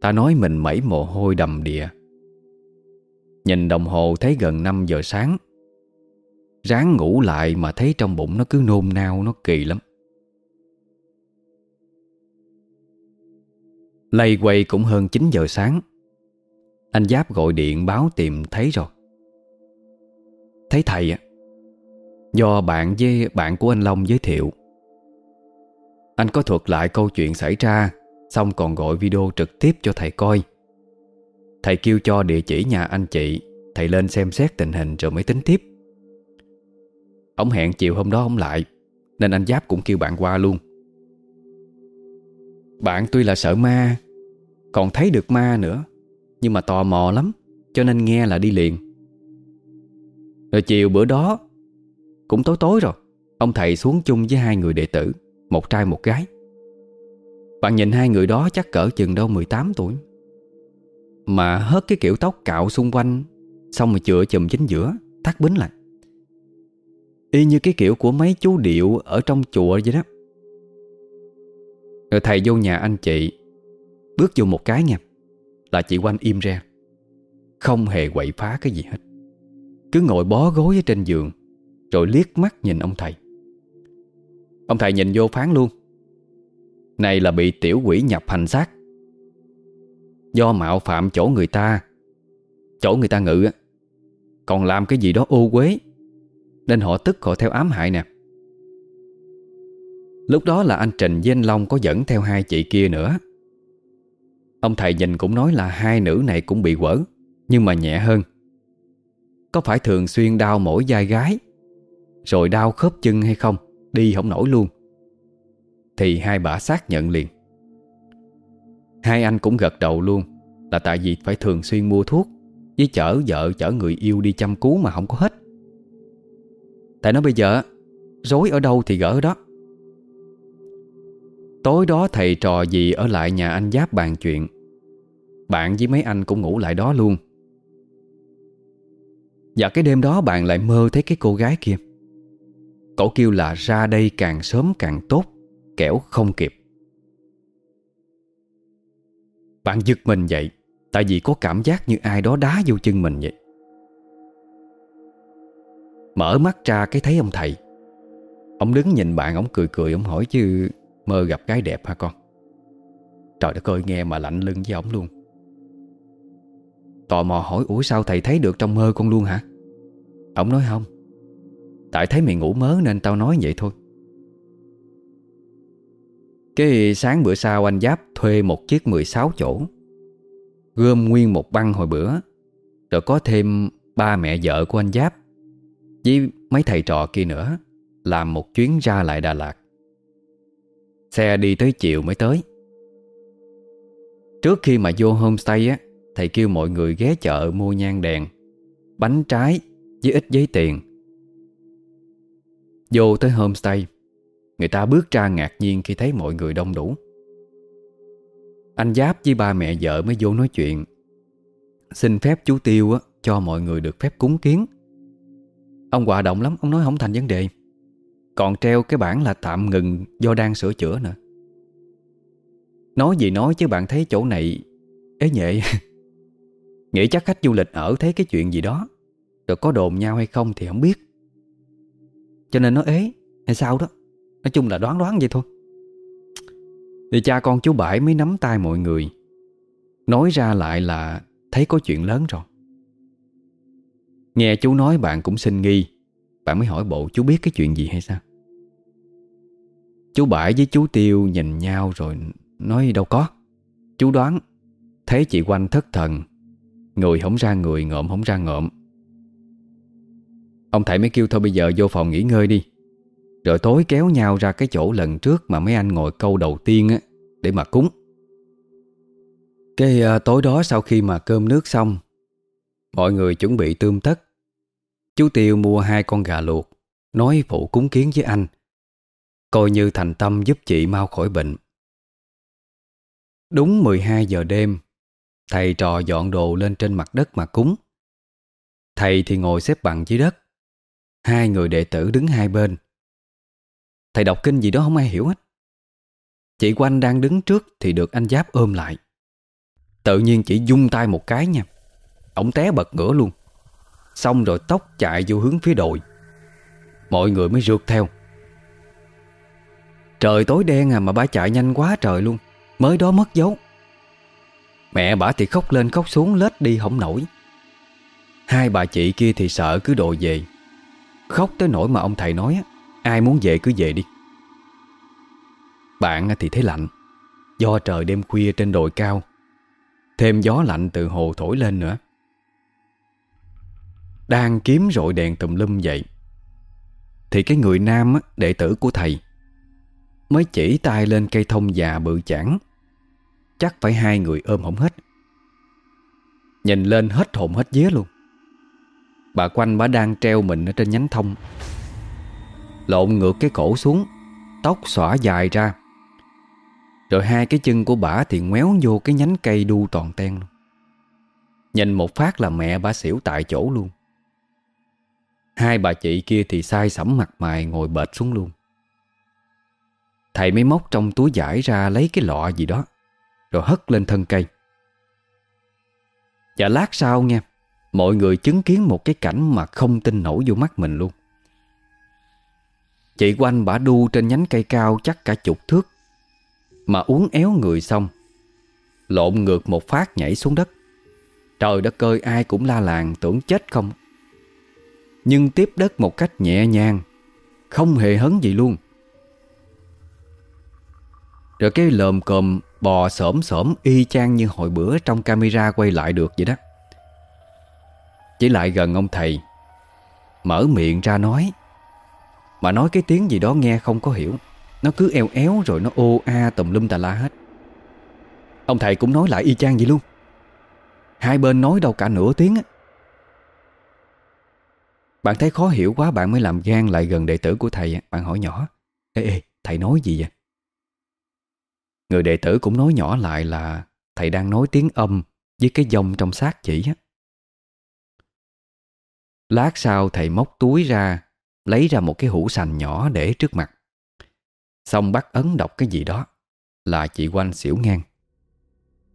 Ta nói mình mẩy mồ hôi đầm đìa. Nhìn đồng hồ thấy gần 5 giờ sáng. Ráng ngủ lại mà thấy trong bụng nó cứ nôn nao, Nó kỳ lắm. Lây quay cũng hơn 9 giờ sáng. Anh Giáp gọi điện báo tìm thấy rồi. Thấy thầy á, Do bạn với bạn của anh Long giới thiệu. Anh có thuật lại câu chuyện xảy ra, Xong còn gọi video trực tiếp cho thầy coi. Thầy kêu cho địa chỉ nhà anh chị, Thầy lên xem xét tình hình rồi mới tính tiếp. Ông hẹn chiều hôm đó ông lại, Nên anh Giáp cũng kêu bạn qua luôn. Bạn tuy là sợ ma, Còn thấy được ma nữa. Nhưng mà tò mò lắm, Cho nên nghe là đi liền. Rồi chiều bữa đó, Cũng tối tối rồi, Ông thầy xuống chung với hai người đệ tử, Một trai một gái. Bạn nhìn hai người đó chắc cỡ chừng đâu 18 tuổi. Mà hớt cái kiểu tóc cạo xung quanh, Xong rồi chữa chùm chính giữa, Thắt bính lại. Y như cái kiểu của mấy chú điệu Ở trong chùa vậy đó. Rồi thầy vô nhà anh chị, Bước vô một cái nha. Là chị quanh im ra Không hề quậy phá cái gì hết. Cứ ngồi bó gối ở trên giường, Rồi liếc mắt nhìn ông thầy. Ông thầy nhìn vô phán luôn. Này là bị tiểu quỷ nhập hành xác. Do mạo phạm chỗ người ta, Chỗ người ta ngự Còn làm cái gì đó ô quế Nên họ tức họ theo ám hại nè. Lúc đó là anh Trình với anh Long Có dẫn theo hai chị kia nữa. Ông thầy nhìn cũng nói là Hai nữ này cũng bị quở, Nhưng mà nhẹ hơn. Có phải thường xuyên đau mỗi vai gái, Rồi đau khớp chân hay không, Đi không nổi luôn. Thì hai bà xác nhận liền. Hai anh cũng gật đầu luôn, Là tại vì phải thường xuyên mua thuốc, Với chở vợ, chở người yêu đi chăm cứu mà không có hết. Tại nó bây giờ Rối ở đâu thì gỡ ở đó. Tối đó thầy trò gì ở lại nhà anh Giáp bàn chuyện. Bạn với mấy anh cũng ngủ lại đó luôn. Và cái đêm đó bạn lại mơ thấy cái cô gái kia. Cổ kêu là ra đây càng sớm càng tốt, Kẻo không kịp. Bạn giật mình dậy Tại vì có cảm giác như ai đó đá vô chân mình vậy. Mở mắt ra cái thấy ông thầy. Ông đứng nhìn bạn, Ông cười cười, ông hỏi chứ Mơ gặp gái đẹp hả con? Trời đất ơi, nghe mà lạnh lưng với ông luôn. Tò mò hỏi, Ủa sao thầy thấy được trong mơ con luôn hả? Ông nói, không, Tại thấy mày ngủ mớ nên tao nói vậy thôi. Cái sáng bữa sau, anh Giáp thuê một chiếc 16 chỗ, Gom nguyên một băng hồi bữa, Rồi có thêm ba mẹ vợ của anh Giáp Với mấy thầy trò kia nữa, Làm một chuyến ra lại Đà Lạt. Xe đi tới chiều mới tới. Trước khi mà vô homestay á Thầy kêu mọi người ghé chợ mua nhang đèn Bánh trái với ít giấy tiền. Vô tới homestay Người ta bước ra ngạc nhiên khi thấy mọi người đông đủ. Anh Giáp với ba mẹ vợ mới vô nói chuyện Xin phép chú Tiêu á, cho mọi người được phép cúng kiến. Ông hòa động lắm Ông nói không thành vấn đề. Còn treo cái bản là tạm ngừng Do đang sửa chữa nữa. Nói gì nói chứ bạn thấy chỗ này Ế nhệ. [LAUGHS] Nghĩ chắc khách du lịch ở thấy cái chuyện gì đó, Rồi có đồn nhau hay không thì không biết. Cho nên nó ế, hay sao đó? Nói chung là đoán đoán vậy thôi. Thì cha con chú Bãi mới nắm tay mọi người, Nói ra lại là Thấy có chuyện lớn rồi. Nghe chú nói bạn cũng xin nghi, Bạn mới hỏi bộ chú biết cái chuyện gì hay sao? Chú Bãi với chú Tiêu nhìn nhau rồi Nói đâu có. Chú đoán Thấy chị quanh thất thần Người không ra người ngộm không ra ngộm. Ông thầy mới kêu thôi bây giờ vô phòng nghỉ ngơi đi. Rồi tối kéo nhau ra cái chỗ lần trước Mà mấy anh ngồi câu đầu tiên á Để mà cúng. Cái uh, tối đó sau khi mà cơm nước xong Mọi người chuẩn bị tươm tất. Chú Tiêu mua hai con gà luộc Nói phụ cúng kiến với anh. Coi như thành tâm giúp chị mau khỏi bệnh. Đúng 12 giờ đêm, Thầy trò dọn đồ lên trên mặt đất mà cúng. Thầy thì ngồi xếp bằng dưới đất. Hai người đệ tử đứng hai bên. Thầy đọc kinh gì đó không ai hiểu hết. Chị Quanh đang đứng trước Thì được anh Giáp ôm lại. Tự nhiên chỉ dung tay một cái nha. Ông té bật ngửa luôn. Xong rồi tóc chạy vô hướng phía đồi. Mọi người mới rượt theo. Trời tối đen à mà bà chạy nhanh quá trời luôn. Mới đó mất dấu. Mẹ bà thì khóc lên khóc xuống, lết đi không nổi. Hai bà chị kia thì sợ cứ đồ về. Khóc tới nỗi mà ông thầy nói Ai muốn về cứ về đi. Bạn thì thấy lạnh. Do trời đêm khuya trên đồi cao, Thêm gió lạnh từ hồ thổi lên nữa. Đang kiếm rội đèn tùm lum vậy, Thì cái người nam đệ tử của thầy Mới chỉ tay lên cây thông già bự chảng. Chắc phải hai người ôm không hết. Nhìn lên hết hồn hết vía luôn. Bà quanh bà đang treo mình ở trên nhánh thông. Lộn ngược cái cổ xuống, Tóc xõa dài ra. Rồi hai cái chân của bà thì ngoéo vô cái nhánh cây đu toàn ten luôn. Nhìn một phát là mẹ bà xỉu tại chỗ luôn. Hai bà chị kia thì sai sẩm mặt mày ngồi bệt xuống luôn. Thầy mới móc trong túi giải ra lấy cái lọ gì đó, Rồi hất lên thân cây. Và lát sau nha Mọi người chứng kiến một cái cảnh mà không tin nổi vô mắt mình luôn. Chị quanh bả đu trên nhánh cây cao chắc cả chục thước, Mà uống éo người xong, Lộn ngược một phát nhảy xuống đất. Trời đất ơi, ai cũng la làng tưởng chết không? Nhưng tiếp đất một cách nhẹ nhàng, Không hề hấn gì luôn. Rồi cái lồm cồm bò sổm sổm y chang như hồi bữa trong camera quay lại được vậy đó. Chỉ lại gần ông thầy, Mở miệng ra nói. Mà nói cái tiếng gì đó nghe không có hiểu. Nó cứ eo éo rồi nó ô a tùm lum tà la hết. Ông thầy cũng nói lại y chang vậy luôn. Hai bên nói đâu cả nửa tiếng á. Bạn thấy khó hiểu quá, bạn mới làm gan lại gần đệ tử của thầy Bạn hỏi nhỏ, Ê ê, thầy nói gì vậy? Người đệ tử cũng nói nhỏ lại là Thầy đang nói tiếng âm Với cái dòng trong xác chỉ á. Lát sau thầy móc túi ra, Lấy ra một cái hũ sành nhỏ để trước mặt. Xong bắt ấn đọc cái gì đó, Là chị quanh xỉu ngang.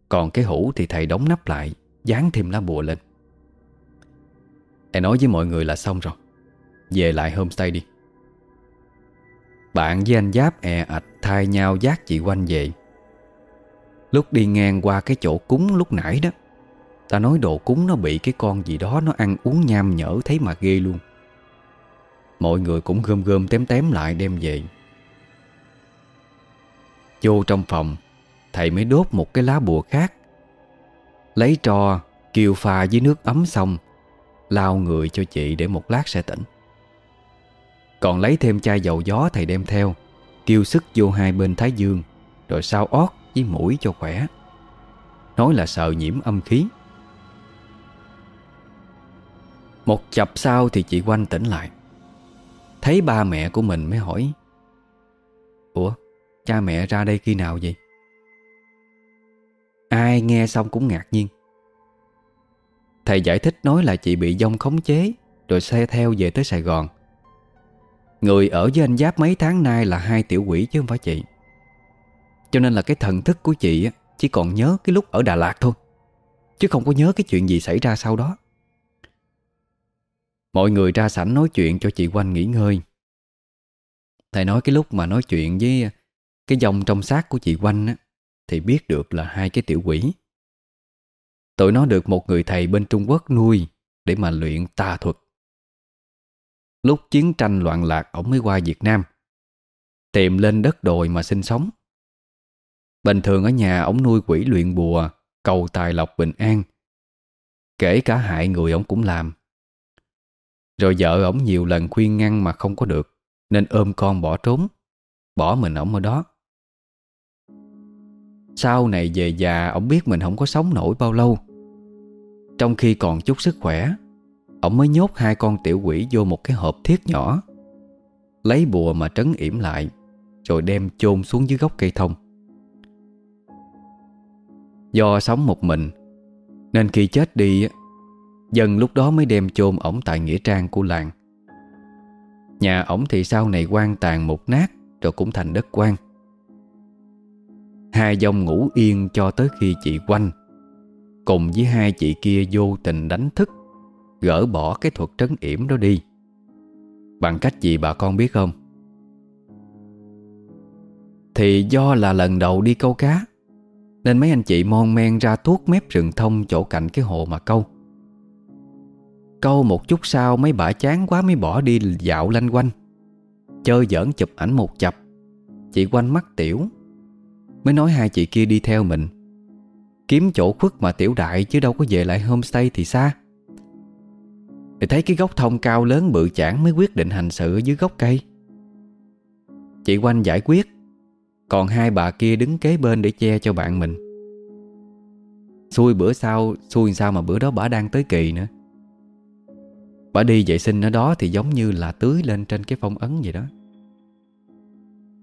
Còn cái hũ thì thầy đóng nắp lại, Dán thêm lá bùa lên. Thầy nói với mọi người là xong rồi. Về lại homestay đi. Bạn với anh Giáp è ạch, thay nhau dắt chị quanh về. Lúc đi ngang qua cái chỗ cúng lúc nãy đó, Ta nói đồ cúng nó bị cái con gì đó Nó ăn uống nham nhở thấy mà ghê luôn. Mọi người cũng gom gom tém tém lại đem về. Vô trong phòng, Thầy mới đốt một cái lá bùa khác. Lấy trò Kiều pha với nước ấm xong, Lao người cho chị để một lát sẽ tỉnh. Còn lấy thêm chai dầu gió thầy đem theo, Kêu sức vô hai bên thái dương, Rồi sao ót với mũi cho khỏe. Nói là sợ nhiễm âm khí. Một chập sau thì chị Quanh tỉnh lại. Thấy ba mẹ của mình mới hỏi, Ủa, cha mẹ ra đây khi nào vậy? Ai nghe xong cũng ngạc nhiên. Thầy giải thích nói là chị bị dông khống chế, Rồi xe theo về tới Sài Gòn. Người ở với anh Giáp mấy tháng nay là hai tiểu quỷ chứ không phải chị. Cho nên là cái thần thức của chị Chỉ còn nhớ cái lúc ở Đà Lạt thôi. Chứ không có nhớ cái chuyện gì xảy ra sau đó. Mọi người ra sảnh nói chuyện cho chị Quanh nghỉ ngơi. Thầy nói cái lúc mà nói chuyện với cái dòng trong xác của chị Quanh á, thì biết được là hai cái tiểu quỷ. Tụi nó được một người thầy bên Trung Quốc nuôi để mà luyện tà thuật. Lúc chiến tranh loạn lạc ổng mới qua Việt Nam. Tìm lên đất đồi mà sinh sống. Bình thường ở nhà ổng nuôi quỷ luyện bùa, Cầu tài lộc bình an. Kể cả hại người ổng cũng làm. Rồi vợ ổng nhiều lần khuyên ngăn mà không có được, Nên ôm con bỏ trốn, Bỏ mình ổng ở đó. Sau này về già, Ổng biết mình không có sống nổi bao lâu. Trong khi còn chút sức khỏe Ông mới nhốt hai con tiểu quỷ vô một cái hộp thiết nhỏ, Lấy bùa mà trấn yểm lại, Rồi đem chôn xuống dưới gốc cây thông. Do sống một mình. Nên khi chết đi Dân lúc đó mới đem chôn ổng tại nghĩa trang của làng. Nhà ổng thì sau này quan tàn một nát Rồi cũng thành đất quan Hai dòng ngủ yên cho tới khi chị quanh, Cùng với hai chị kia vô tình đánh thức, Gỡ bỏ cái thuật trấn yểm đó đi. Bằng cách gì bà con biết không? Thì do là lần đầu đi câu cá nên mấy anh chị mon men ra tuốt mép rừng thông chỗ cạnh cái hồ mà câu. Câu một chút sau mấy bả chán quá mới bỏ đi dạo lanh quanh. Chơi giỡn chụp ảnh một chập. Chị quanh mắt tiểu. Mới nói hai chị kia đi theo mình. Kiếm chỗ khuất mà tiểu đại chứ đâu có về lại homestay thì xa. Thì thấy cái gốc thông cao lớn bự chảng mới quyết định hành sự dưới gốc cây. Chị quanh giải quyết. Còn hai bà kia đứng kế bên để che cho bạn mình. Xui bữa sau, Xui sao mà bữa đó bà đang tới kỳ nữa. Bà đi vệ sinh ở đó Thì giống như là tưới lên trên cái phong ấn vậy đó.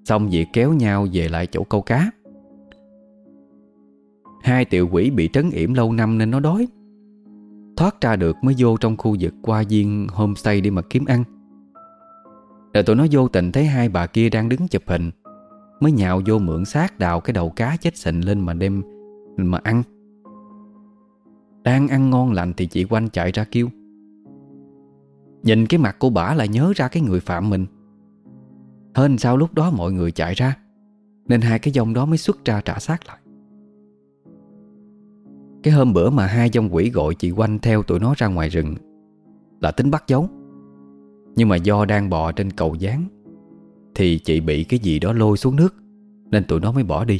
Xong việc kéo nhau về lại chỗ câu cá. Hai tiểu quỷ bị trấn yểm lâu năm nên nó đói. Thoát ra được mới vô trong khu vực qua viên homestay để mà kiếm ăn. Rồi tụi nó vô tình thấy hai bà kia đang đứng chụp hình. Mới nhào vô mượn xác đào cái đầu cá chết sình lên mà đem mà ăn. Đang ăn ngon lành thì chị quanh chạy ra kêu. Nhìn cái mặt của bả là nhớ ra cái người phạm mình. Hên sao lúc đó mọi người chạy ra, Nên hai cái dòng đó mới xuất ra trả xác lại. Cái hôm bữa mà hai dòng quỷ gọi chị quanh theo tụi nó ra ngoài rừng Là tính bắt giấu Nhưng mà do đang bò trên cầu gián thì chị bị cái gì đó lôi xuống nước, Nên tụi nó mới bỏ đi.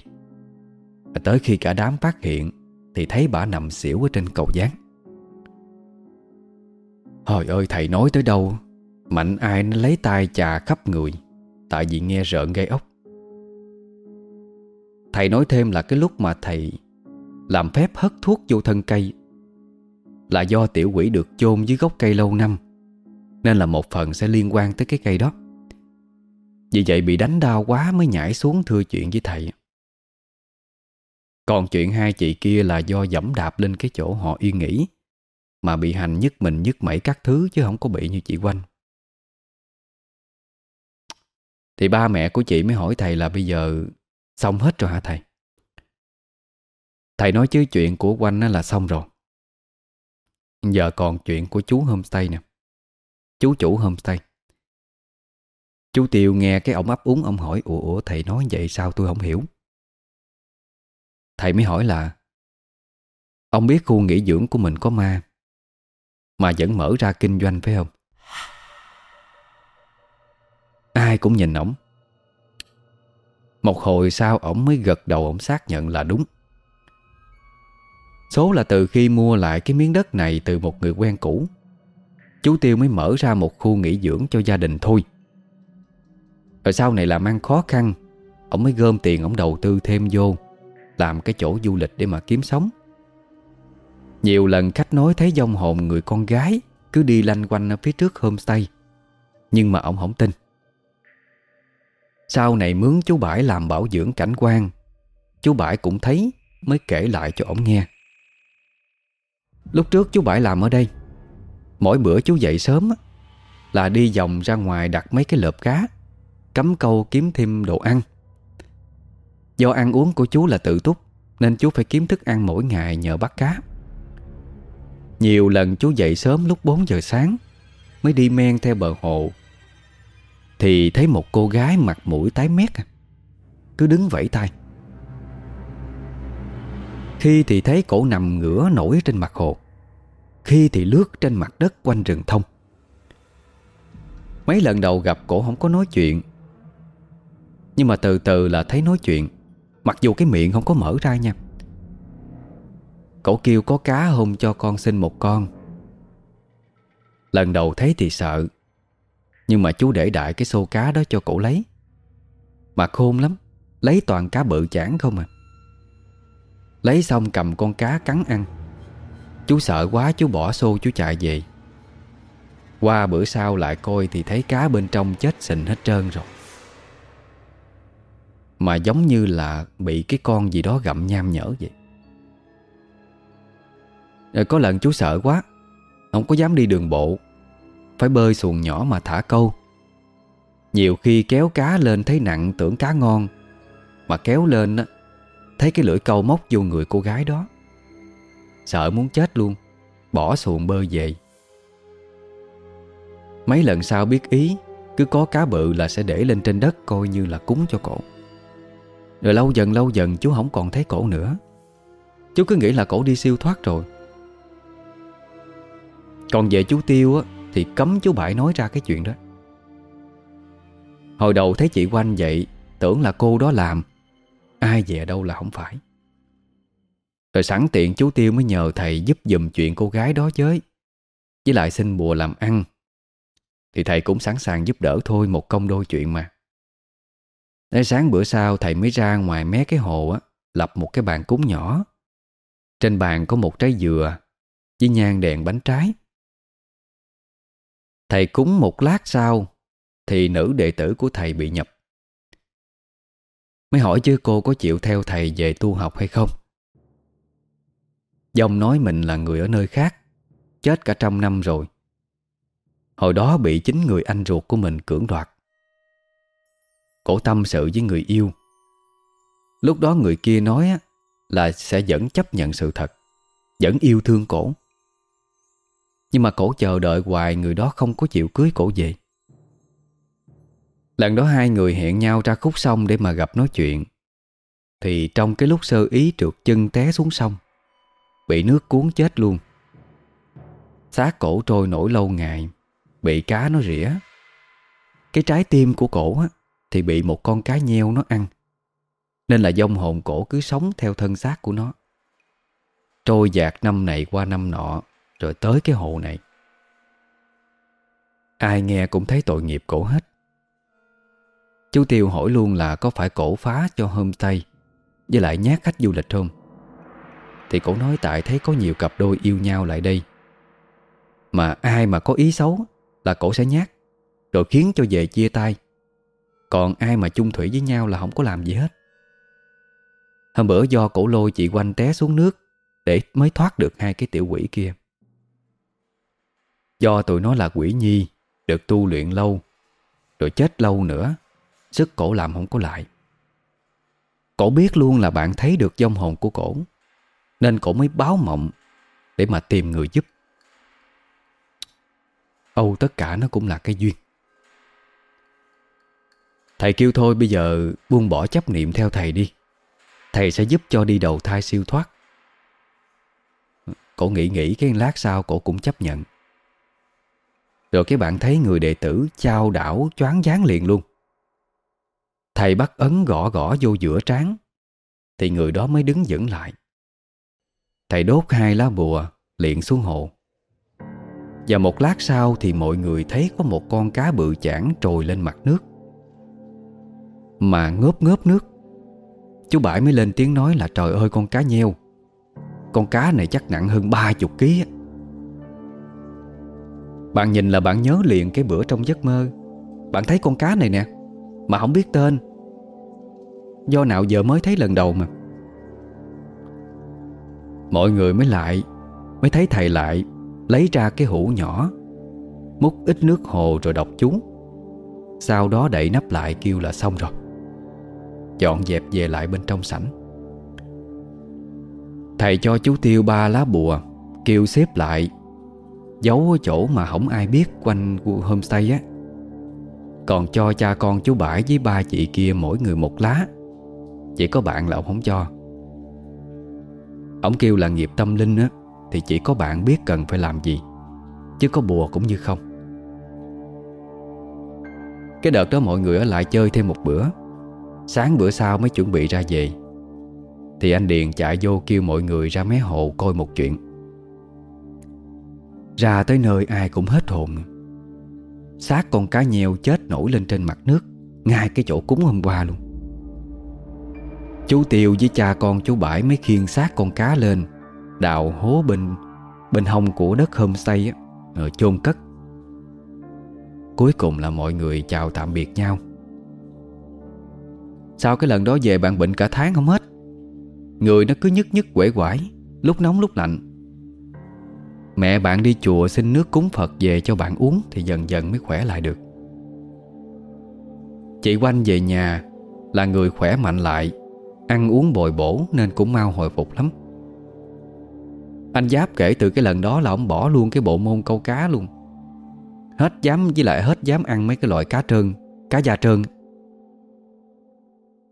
Và Tới khi cả đám phát hiện Thì thấy bà nằm xỉu ở trên cầu gián. Hồi ơi, thầy nói tới đâu, Mạnh ai nó lấy tay chà khắp người, Tại vì nghe rợn gây ốc. Thầy nói thêm là cái lúc mà thầy làm phép hất thuốc vô thân cây Là do tiểu quỷ được chôn dưới gốc cây lâu năm, Nên là một phần sẽ liên quan tới cái cây đó. Vì vậy bị đánh đau quá mới nhảy xuống thưa chuyện với thầy. Còn chuyện hai chị kia là do dẫm đạp lên cái chỗ họ yên nghỉ, Mà bị hành nhất mình nhất mẩy các thứ chứ không có bị như chị Quanh. Thì ba mẹ của chị mới hỏi thầy là bây giờ xong hết rồi hả thầy? Thầy nói chứ chuyện của Quanh là xong rồi. Giờ còn chuyện của chú homestay nè. Chú chủ homestay. Chú Tiều nghe cái ông ấp úng Ông hỏi Ủa, ủa thầy nói vậy sao tôi không hiểu? Thầy mới hỏi là Ông biết khu nghỉ dưỡng của mình có ma Mà vẫn mở ra kinh doanh phải không? Ai cũng nhìn ổng. Một hồi sau ổng mới gật đầu ổng xác nhận là đúng. Số là từ khi mua lại cái miếng đất này từ một người quen cũ Chú Tiêu mới mở ra một khu nghỉ dưỡng cho gia đình thôi. Rồi sau này làm ăn khó khăn, Ông mới gom tiền ông đầu tư thêm vô, Làm cái chỗ du lịch để mà kiếm sống. Nhiều lần khách nói thấy dông hồn người con gái Cứ đi lanh quanh ở phía trước homestay, Nhưng mà ông không tin. Sau này mướn chú Bãi làm bảo dưỡng cảnh quan, Chú Bãi cũng thấy Mới kể lại cho ông nghe. Lúc trước chú Bãi làm ở đây, Mỗi bữa chú dậy sớm Là đi vòng ra ngoài đặt mấy cái lợp cá cấm câu kiếm thêm đồ ăn. Do ăn uống của chú là tự túc, Nên chú phải kiếm thức ăn mỗi ngày nhờ bắt cá. Nhiều lần chú dậy sớm lúc 4 giờ sáng, Mới đi men theo bờ hồ, Thì thấy một cô gái mặt mũi tái mét à. Cứ đứng vẫy tay. Khi thì thấy cổ nằm ngửa nổi trên mặt hồ, Khi thì lướt trên mặt đất quanh rừng thông. Mấy lần đầu gặp cổ không có nói chuyện nhưng mà từ từ là thấy nói chuyện. Mặc dù cái miệng không có mở ra nha. Cậu kêu có cá không cho con sinh một con. Lần đầu thấy thì sợ. Nhưng mà chú để đại cái xô cá đó cho cậu lấy. Mà khôn lắm, Lấy toàn cá bự chản không à. Lấy xong cầm con cá cắn ăn. Chú sợ quá, chú bỏ xô, chú chạy về. Qua bữa sau lại coi Thì thấy cá bên trong chết sình hết trơn rồi. Mà giống như là Bị cái con gì đó gặm nham nhở vậy. Rồi có lần chú sợ quá, Không có dám đi đường bộ, Phải bơi xuồng nhỏ mà thả câu. Nhiều khi kéo cá lên thấy nặng tưởng cá ngon, Mà kéo lên á, Thấy cái lưỡi câu móc vô người cô gái đó. Sợ muốn chết luôn, Bỏ xuồng bơi về. Mấy lần sau biết ý, Cứ có cá bự là sẽ để lên trên đất Coi như là cúng cho cổ. Rồi lâu dần lâu dần chú không còn thấy cổ nữa. Chú cứ nghĩ là cổ đi siêu thoát rồi. Còn về chú Tiêu á, Thì cấm chú Bãi nói ra cái chuyện đó. Hồi đầu thấy chị quanh vậy, Tưởng là cô đó làm. Ai về đâu là không phải. Rồi sẵn tiện chú Tiêu mới nhờ thầy giúp dùm chuyện cô gái đó với. Với lại xin bùa làm ăn. Thì thầy cũng sẵn sàng giúp đỡ thôi, Một công đôi chuyện mà. Đến sáng bữa sau, thầy mới ra ngoài mé cái hồ á, Lập một cái bàn cúng nhỏ. Trên bàn có một trái dừa Với nhang đèn bánh trái. Thầy cúng một lát sau Thì nữ đệ tử của thầy bị nhập. Mới hỏi chứ cô có chịu theo thầy về tu học hay không? Dòng nói mình là người ở nơi khác, Chết cả trăm năm rồi. Hồi đó bị chính người anh ruột của mình cưỡng đoạt. Cổ tâm sự với người yêu. Lúc đó người kia nói là sẽ vẫn chấp nhận sự thật Vẫn yêu thương cổ. Nhưng mà cổ chờ đợi hoài người đó không có chịu cưới cổ về. Lần đó hai người hẹn nhau ra khúc sông để mà gặp nói chuyện. Thì trong cái lúc sơ ý trượt chân té xuống sông Bị nước cuốn chết luôn. Xác cổ trôi nổi lâu ngày Bị cá nó rỉa. Cái trái tim của cổ á, thì bị một con cá nheo nó ăn. Nên là dông hồn cổ cứ sống theo thân xác của nó. Trôi dạt năm này qua năm nọ, rồi tới cái hồ này. Ai nghe cũng thấy tội nghiệp cổ hết. Chú Tiêu hỏi luôn là có phải cổ phá cho homestay, Với lại nhát khách du lịch không? Thì cổ nói tại thấy có nhiều cặp đôi yêu nhau lại đây. Mà ai mà có ý xấu Là cổ sẽ nhát, Rồi khiến cho về chia tay. Còn ai mà chung thủy với nhau là không có làm gì hết. Hôm bữa do cổ lôi chị quanh té xuống nước Để mới thoát được hai cái tiểu quỷ kia. Do tụi nó là quỷ nhi, Được tu luyện lâu, Rồi chết lâu nữa, Sức cổ làm không có lại. Cổ biết luôn là bạn thấy được dông hồn của cổ, Nên cổ mới báo mộng Để mà tìm người giúp. Âu tất cả nó cũng là cái duyên. Thầy kêu thôi, bây giờ buông bỏ chấp niệm theo thầy đi. Thầy sẽ giúp cho đi đầu thai siêu thoát. Cổ nghĩ nghĩ, cái lát sau cổ cũng chấp nhận. Rồi cái bạn thấy người đệ tử trao đảo, choáng gián liền luôn. Thầy bắt ấn gõ gõ vô giữa trán, Thì người đó mới đứng vững lại. Thầy đốt hai lá bùa, liền xuống hồ. Và một lát sau thì mọi người thấy có một con cá bự chản trồi lên mặt nước. Mà ngớp ngớp nước. Chú Bãi mới lên tiếng nói là, trời ơi, con cá nheo. Con cá này chắc nặng hơn ba chục ký bạn nhìn là bạn nhớ liền cái bữa trong giấc mơ. Bạn thấy con cá này nè, Mà không biết tên. Do nào giờ mới thấy lần đầu mà. Mọi người mới lại, Mới thấy thầy lại Lấy ra cái hũ nhỏ, Múc ít nước hồ rồi đọc chú. Sau đó đậy nắp lại kêu là xong rồi. Dọn dẹp về lại bên trong sảnh. Thầy cho chú Tiêu ba lá bùa, Kêu xếp lại, Giấu ở chỗ mà không ai biết quanh homestay á. Còn cho cha con chú Bãi với ba chị kia mỗi người một lá. Chỉ có bạn là ông không cho. Ông kêu là nghiệp tâm linh á, Thì chỉ có bạn biết cần phải làm gì, Chứ có bùa cũng như không. Cái đợt đó mọi người ở lại chơi thêm một bữa. Sáng bữa sau mới chuẩn bị ra về. Thì anh Điền chạy vô kêu mọi người ra mé hồ coi một chuyện. Ra tới nơi ai cũng hết hồn. Xác con cá nheo chết nổi lên trên mặt nước, Ngay cái chỗ cúng hôm qua luôn. Chú Tiều với cha con chú Bãi mới khiêng xác con cá lên, Đào hố bên Bên hông của đất homestay Rồi chôn cất. Cuối cùng là mọi người chào tạm biệt nhau. Sau cái lần đó về bạn bệnh cả tháng không hết? Người nó cứ nhức nhức quể quải, Lúc nóng lúc lạnh. Mẹ bạn đi chùa xin nước cúng Phật về cho bạn uống Thì dần dần mới khỏe lại được. Chị quanh về nhà Là người khỏe mạnh lại, Ăn uống bồi bổ nên cũng mau hồi phục lắm. Anh Giáp kể từ cái lần đó là ông bỏ luôn cái bộ môn câu cá luôn. Hết dám với lại hết dám ăn mấy cái loại cá trơn, Cá da trơn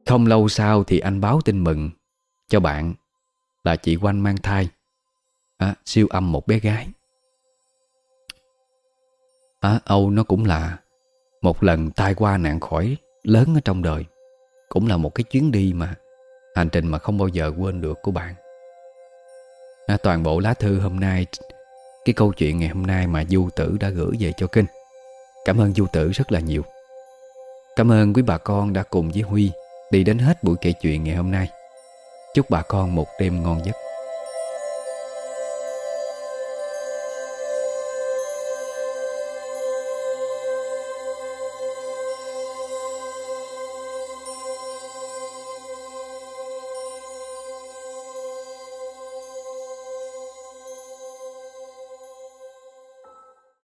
không lâu sau thì anh báo tin mừng. Cho bạn Là chị Quanh mang thai. À, Siêu âm một bé gái. À, Âu nó cũng là Một lần tai qua nạn khỏi Lớn ở trong đời. Cũng là một cái chuyến đi mà Hành trình mà không bao giờ quên được của bạn. À, Toàn bộ lá thư hôm nay Cái câu chuyện ngày hôm nay mà Du Tử đã gửi về cho Kinh. Cảm ơn Du Tử rất là nhiều. Cảm ơn quý bà con đã cùng với Huy Đi đến hết buổi kể chuyện ngày hôm nay. Chúc bà con một đêm ngon giấc.